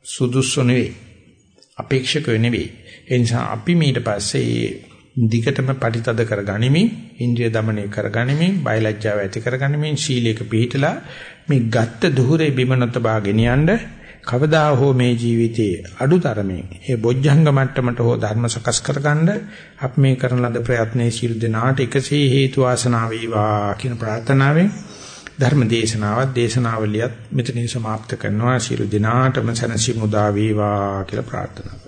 සුදුසු නෙවෙයි. අපේක්ෂකයෝ නෙවෙයි. ඒ නිසා අපි මීට පස්සේ දිගටම පරිතද කරගනිමින් ඉන්ද්‍රිය দমনය කරගනිමින් බයලජ්ජාව ඇති කරගනිමින් ශීලයක පිළිහිටලා මේ ගත්ත දුහරේ බිමනත බාගෙන යන්න කවදා හෝ මේ ජීවිතයේ අඩුතරමින් ඒ බොජ්ජංග මට්ටමට හෝ ධර්ම සකස් කරගන්න අප මේ කරන ලද ප්‍රයත්නයේ ශිල් දනාට එකසේ හේතු වාසනා වේවා කියන ප්‍රාර්ථනාවෙන් ධර්ම දේශනාවත් දේශනාවලියත් මෙතනින් સમાપ્ત කරනවා. ශිල් දනාටම සනසි මුදා වේවා කියලා ප්‍රාර්ථනා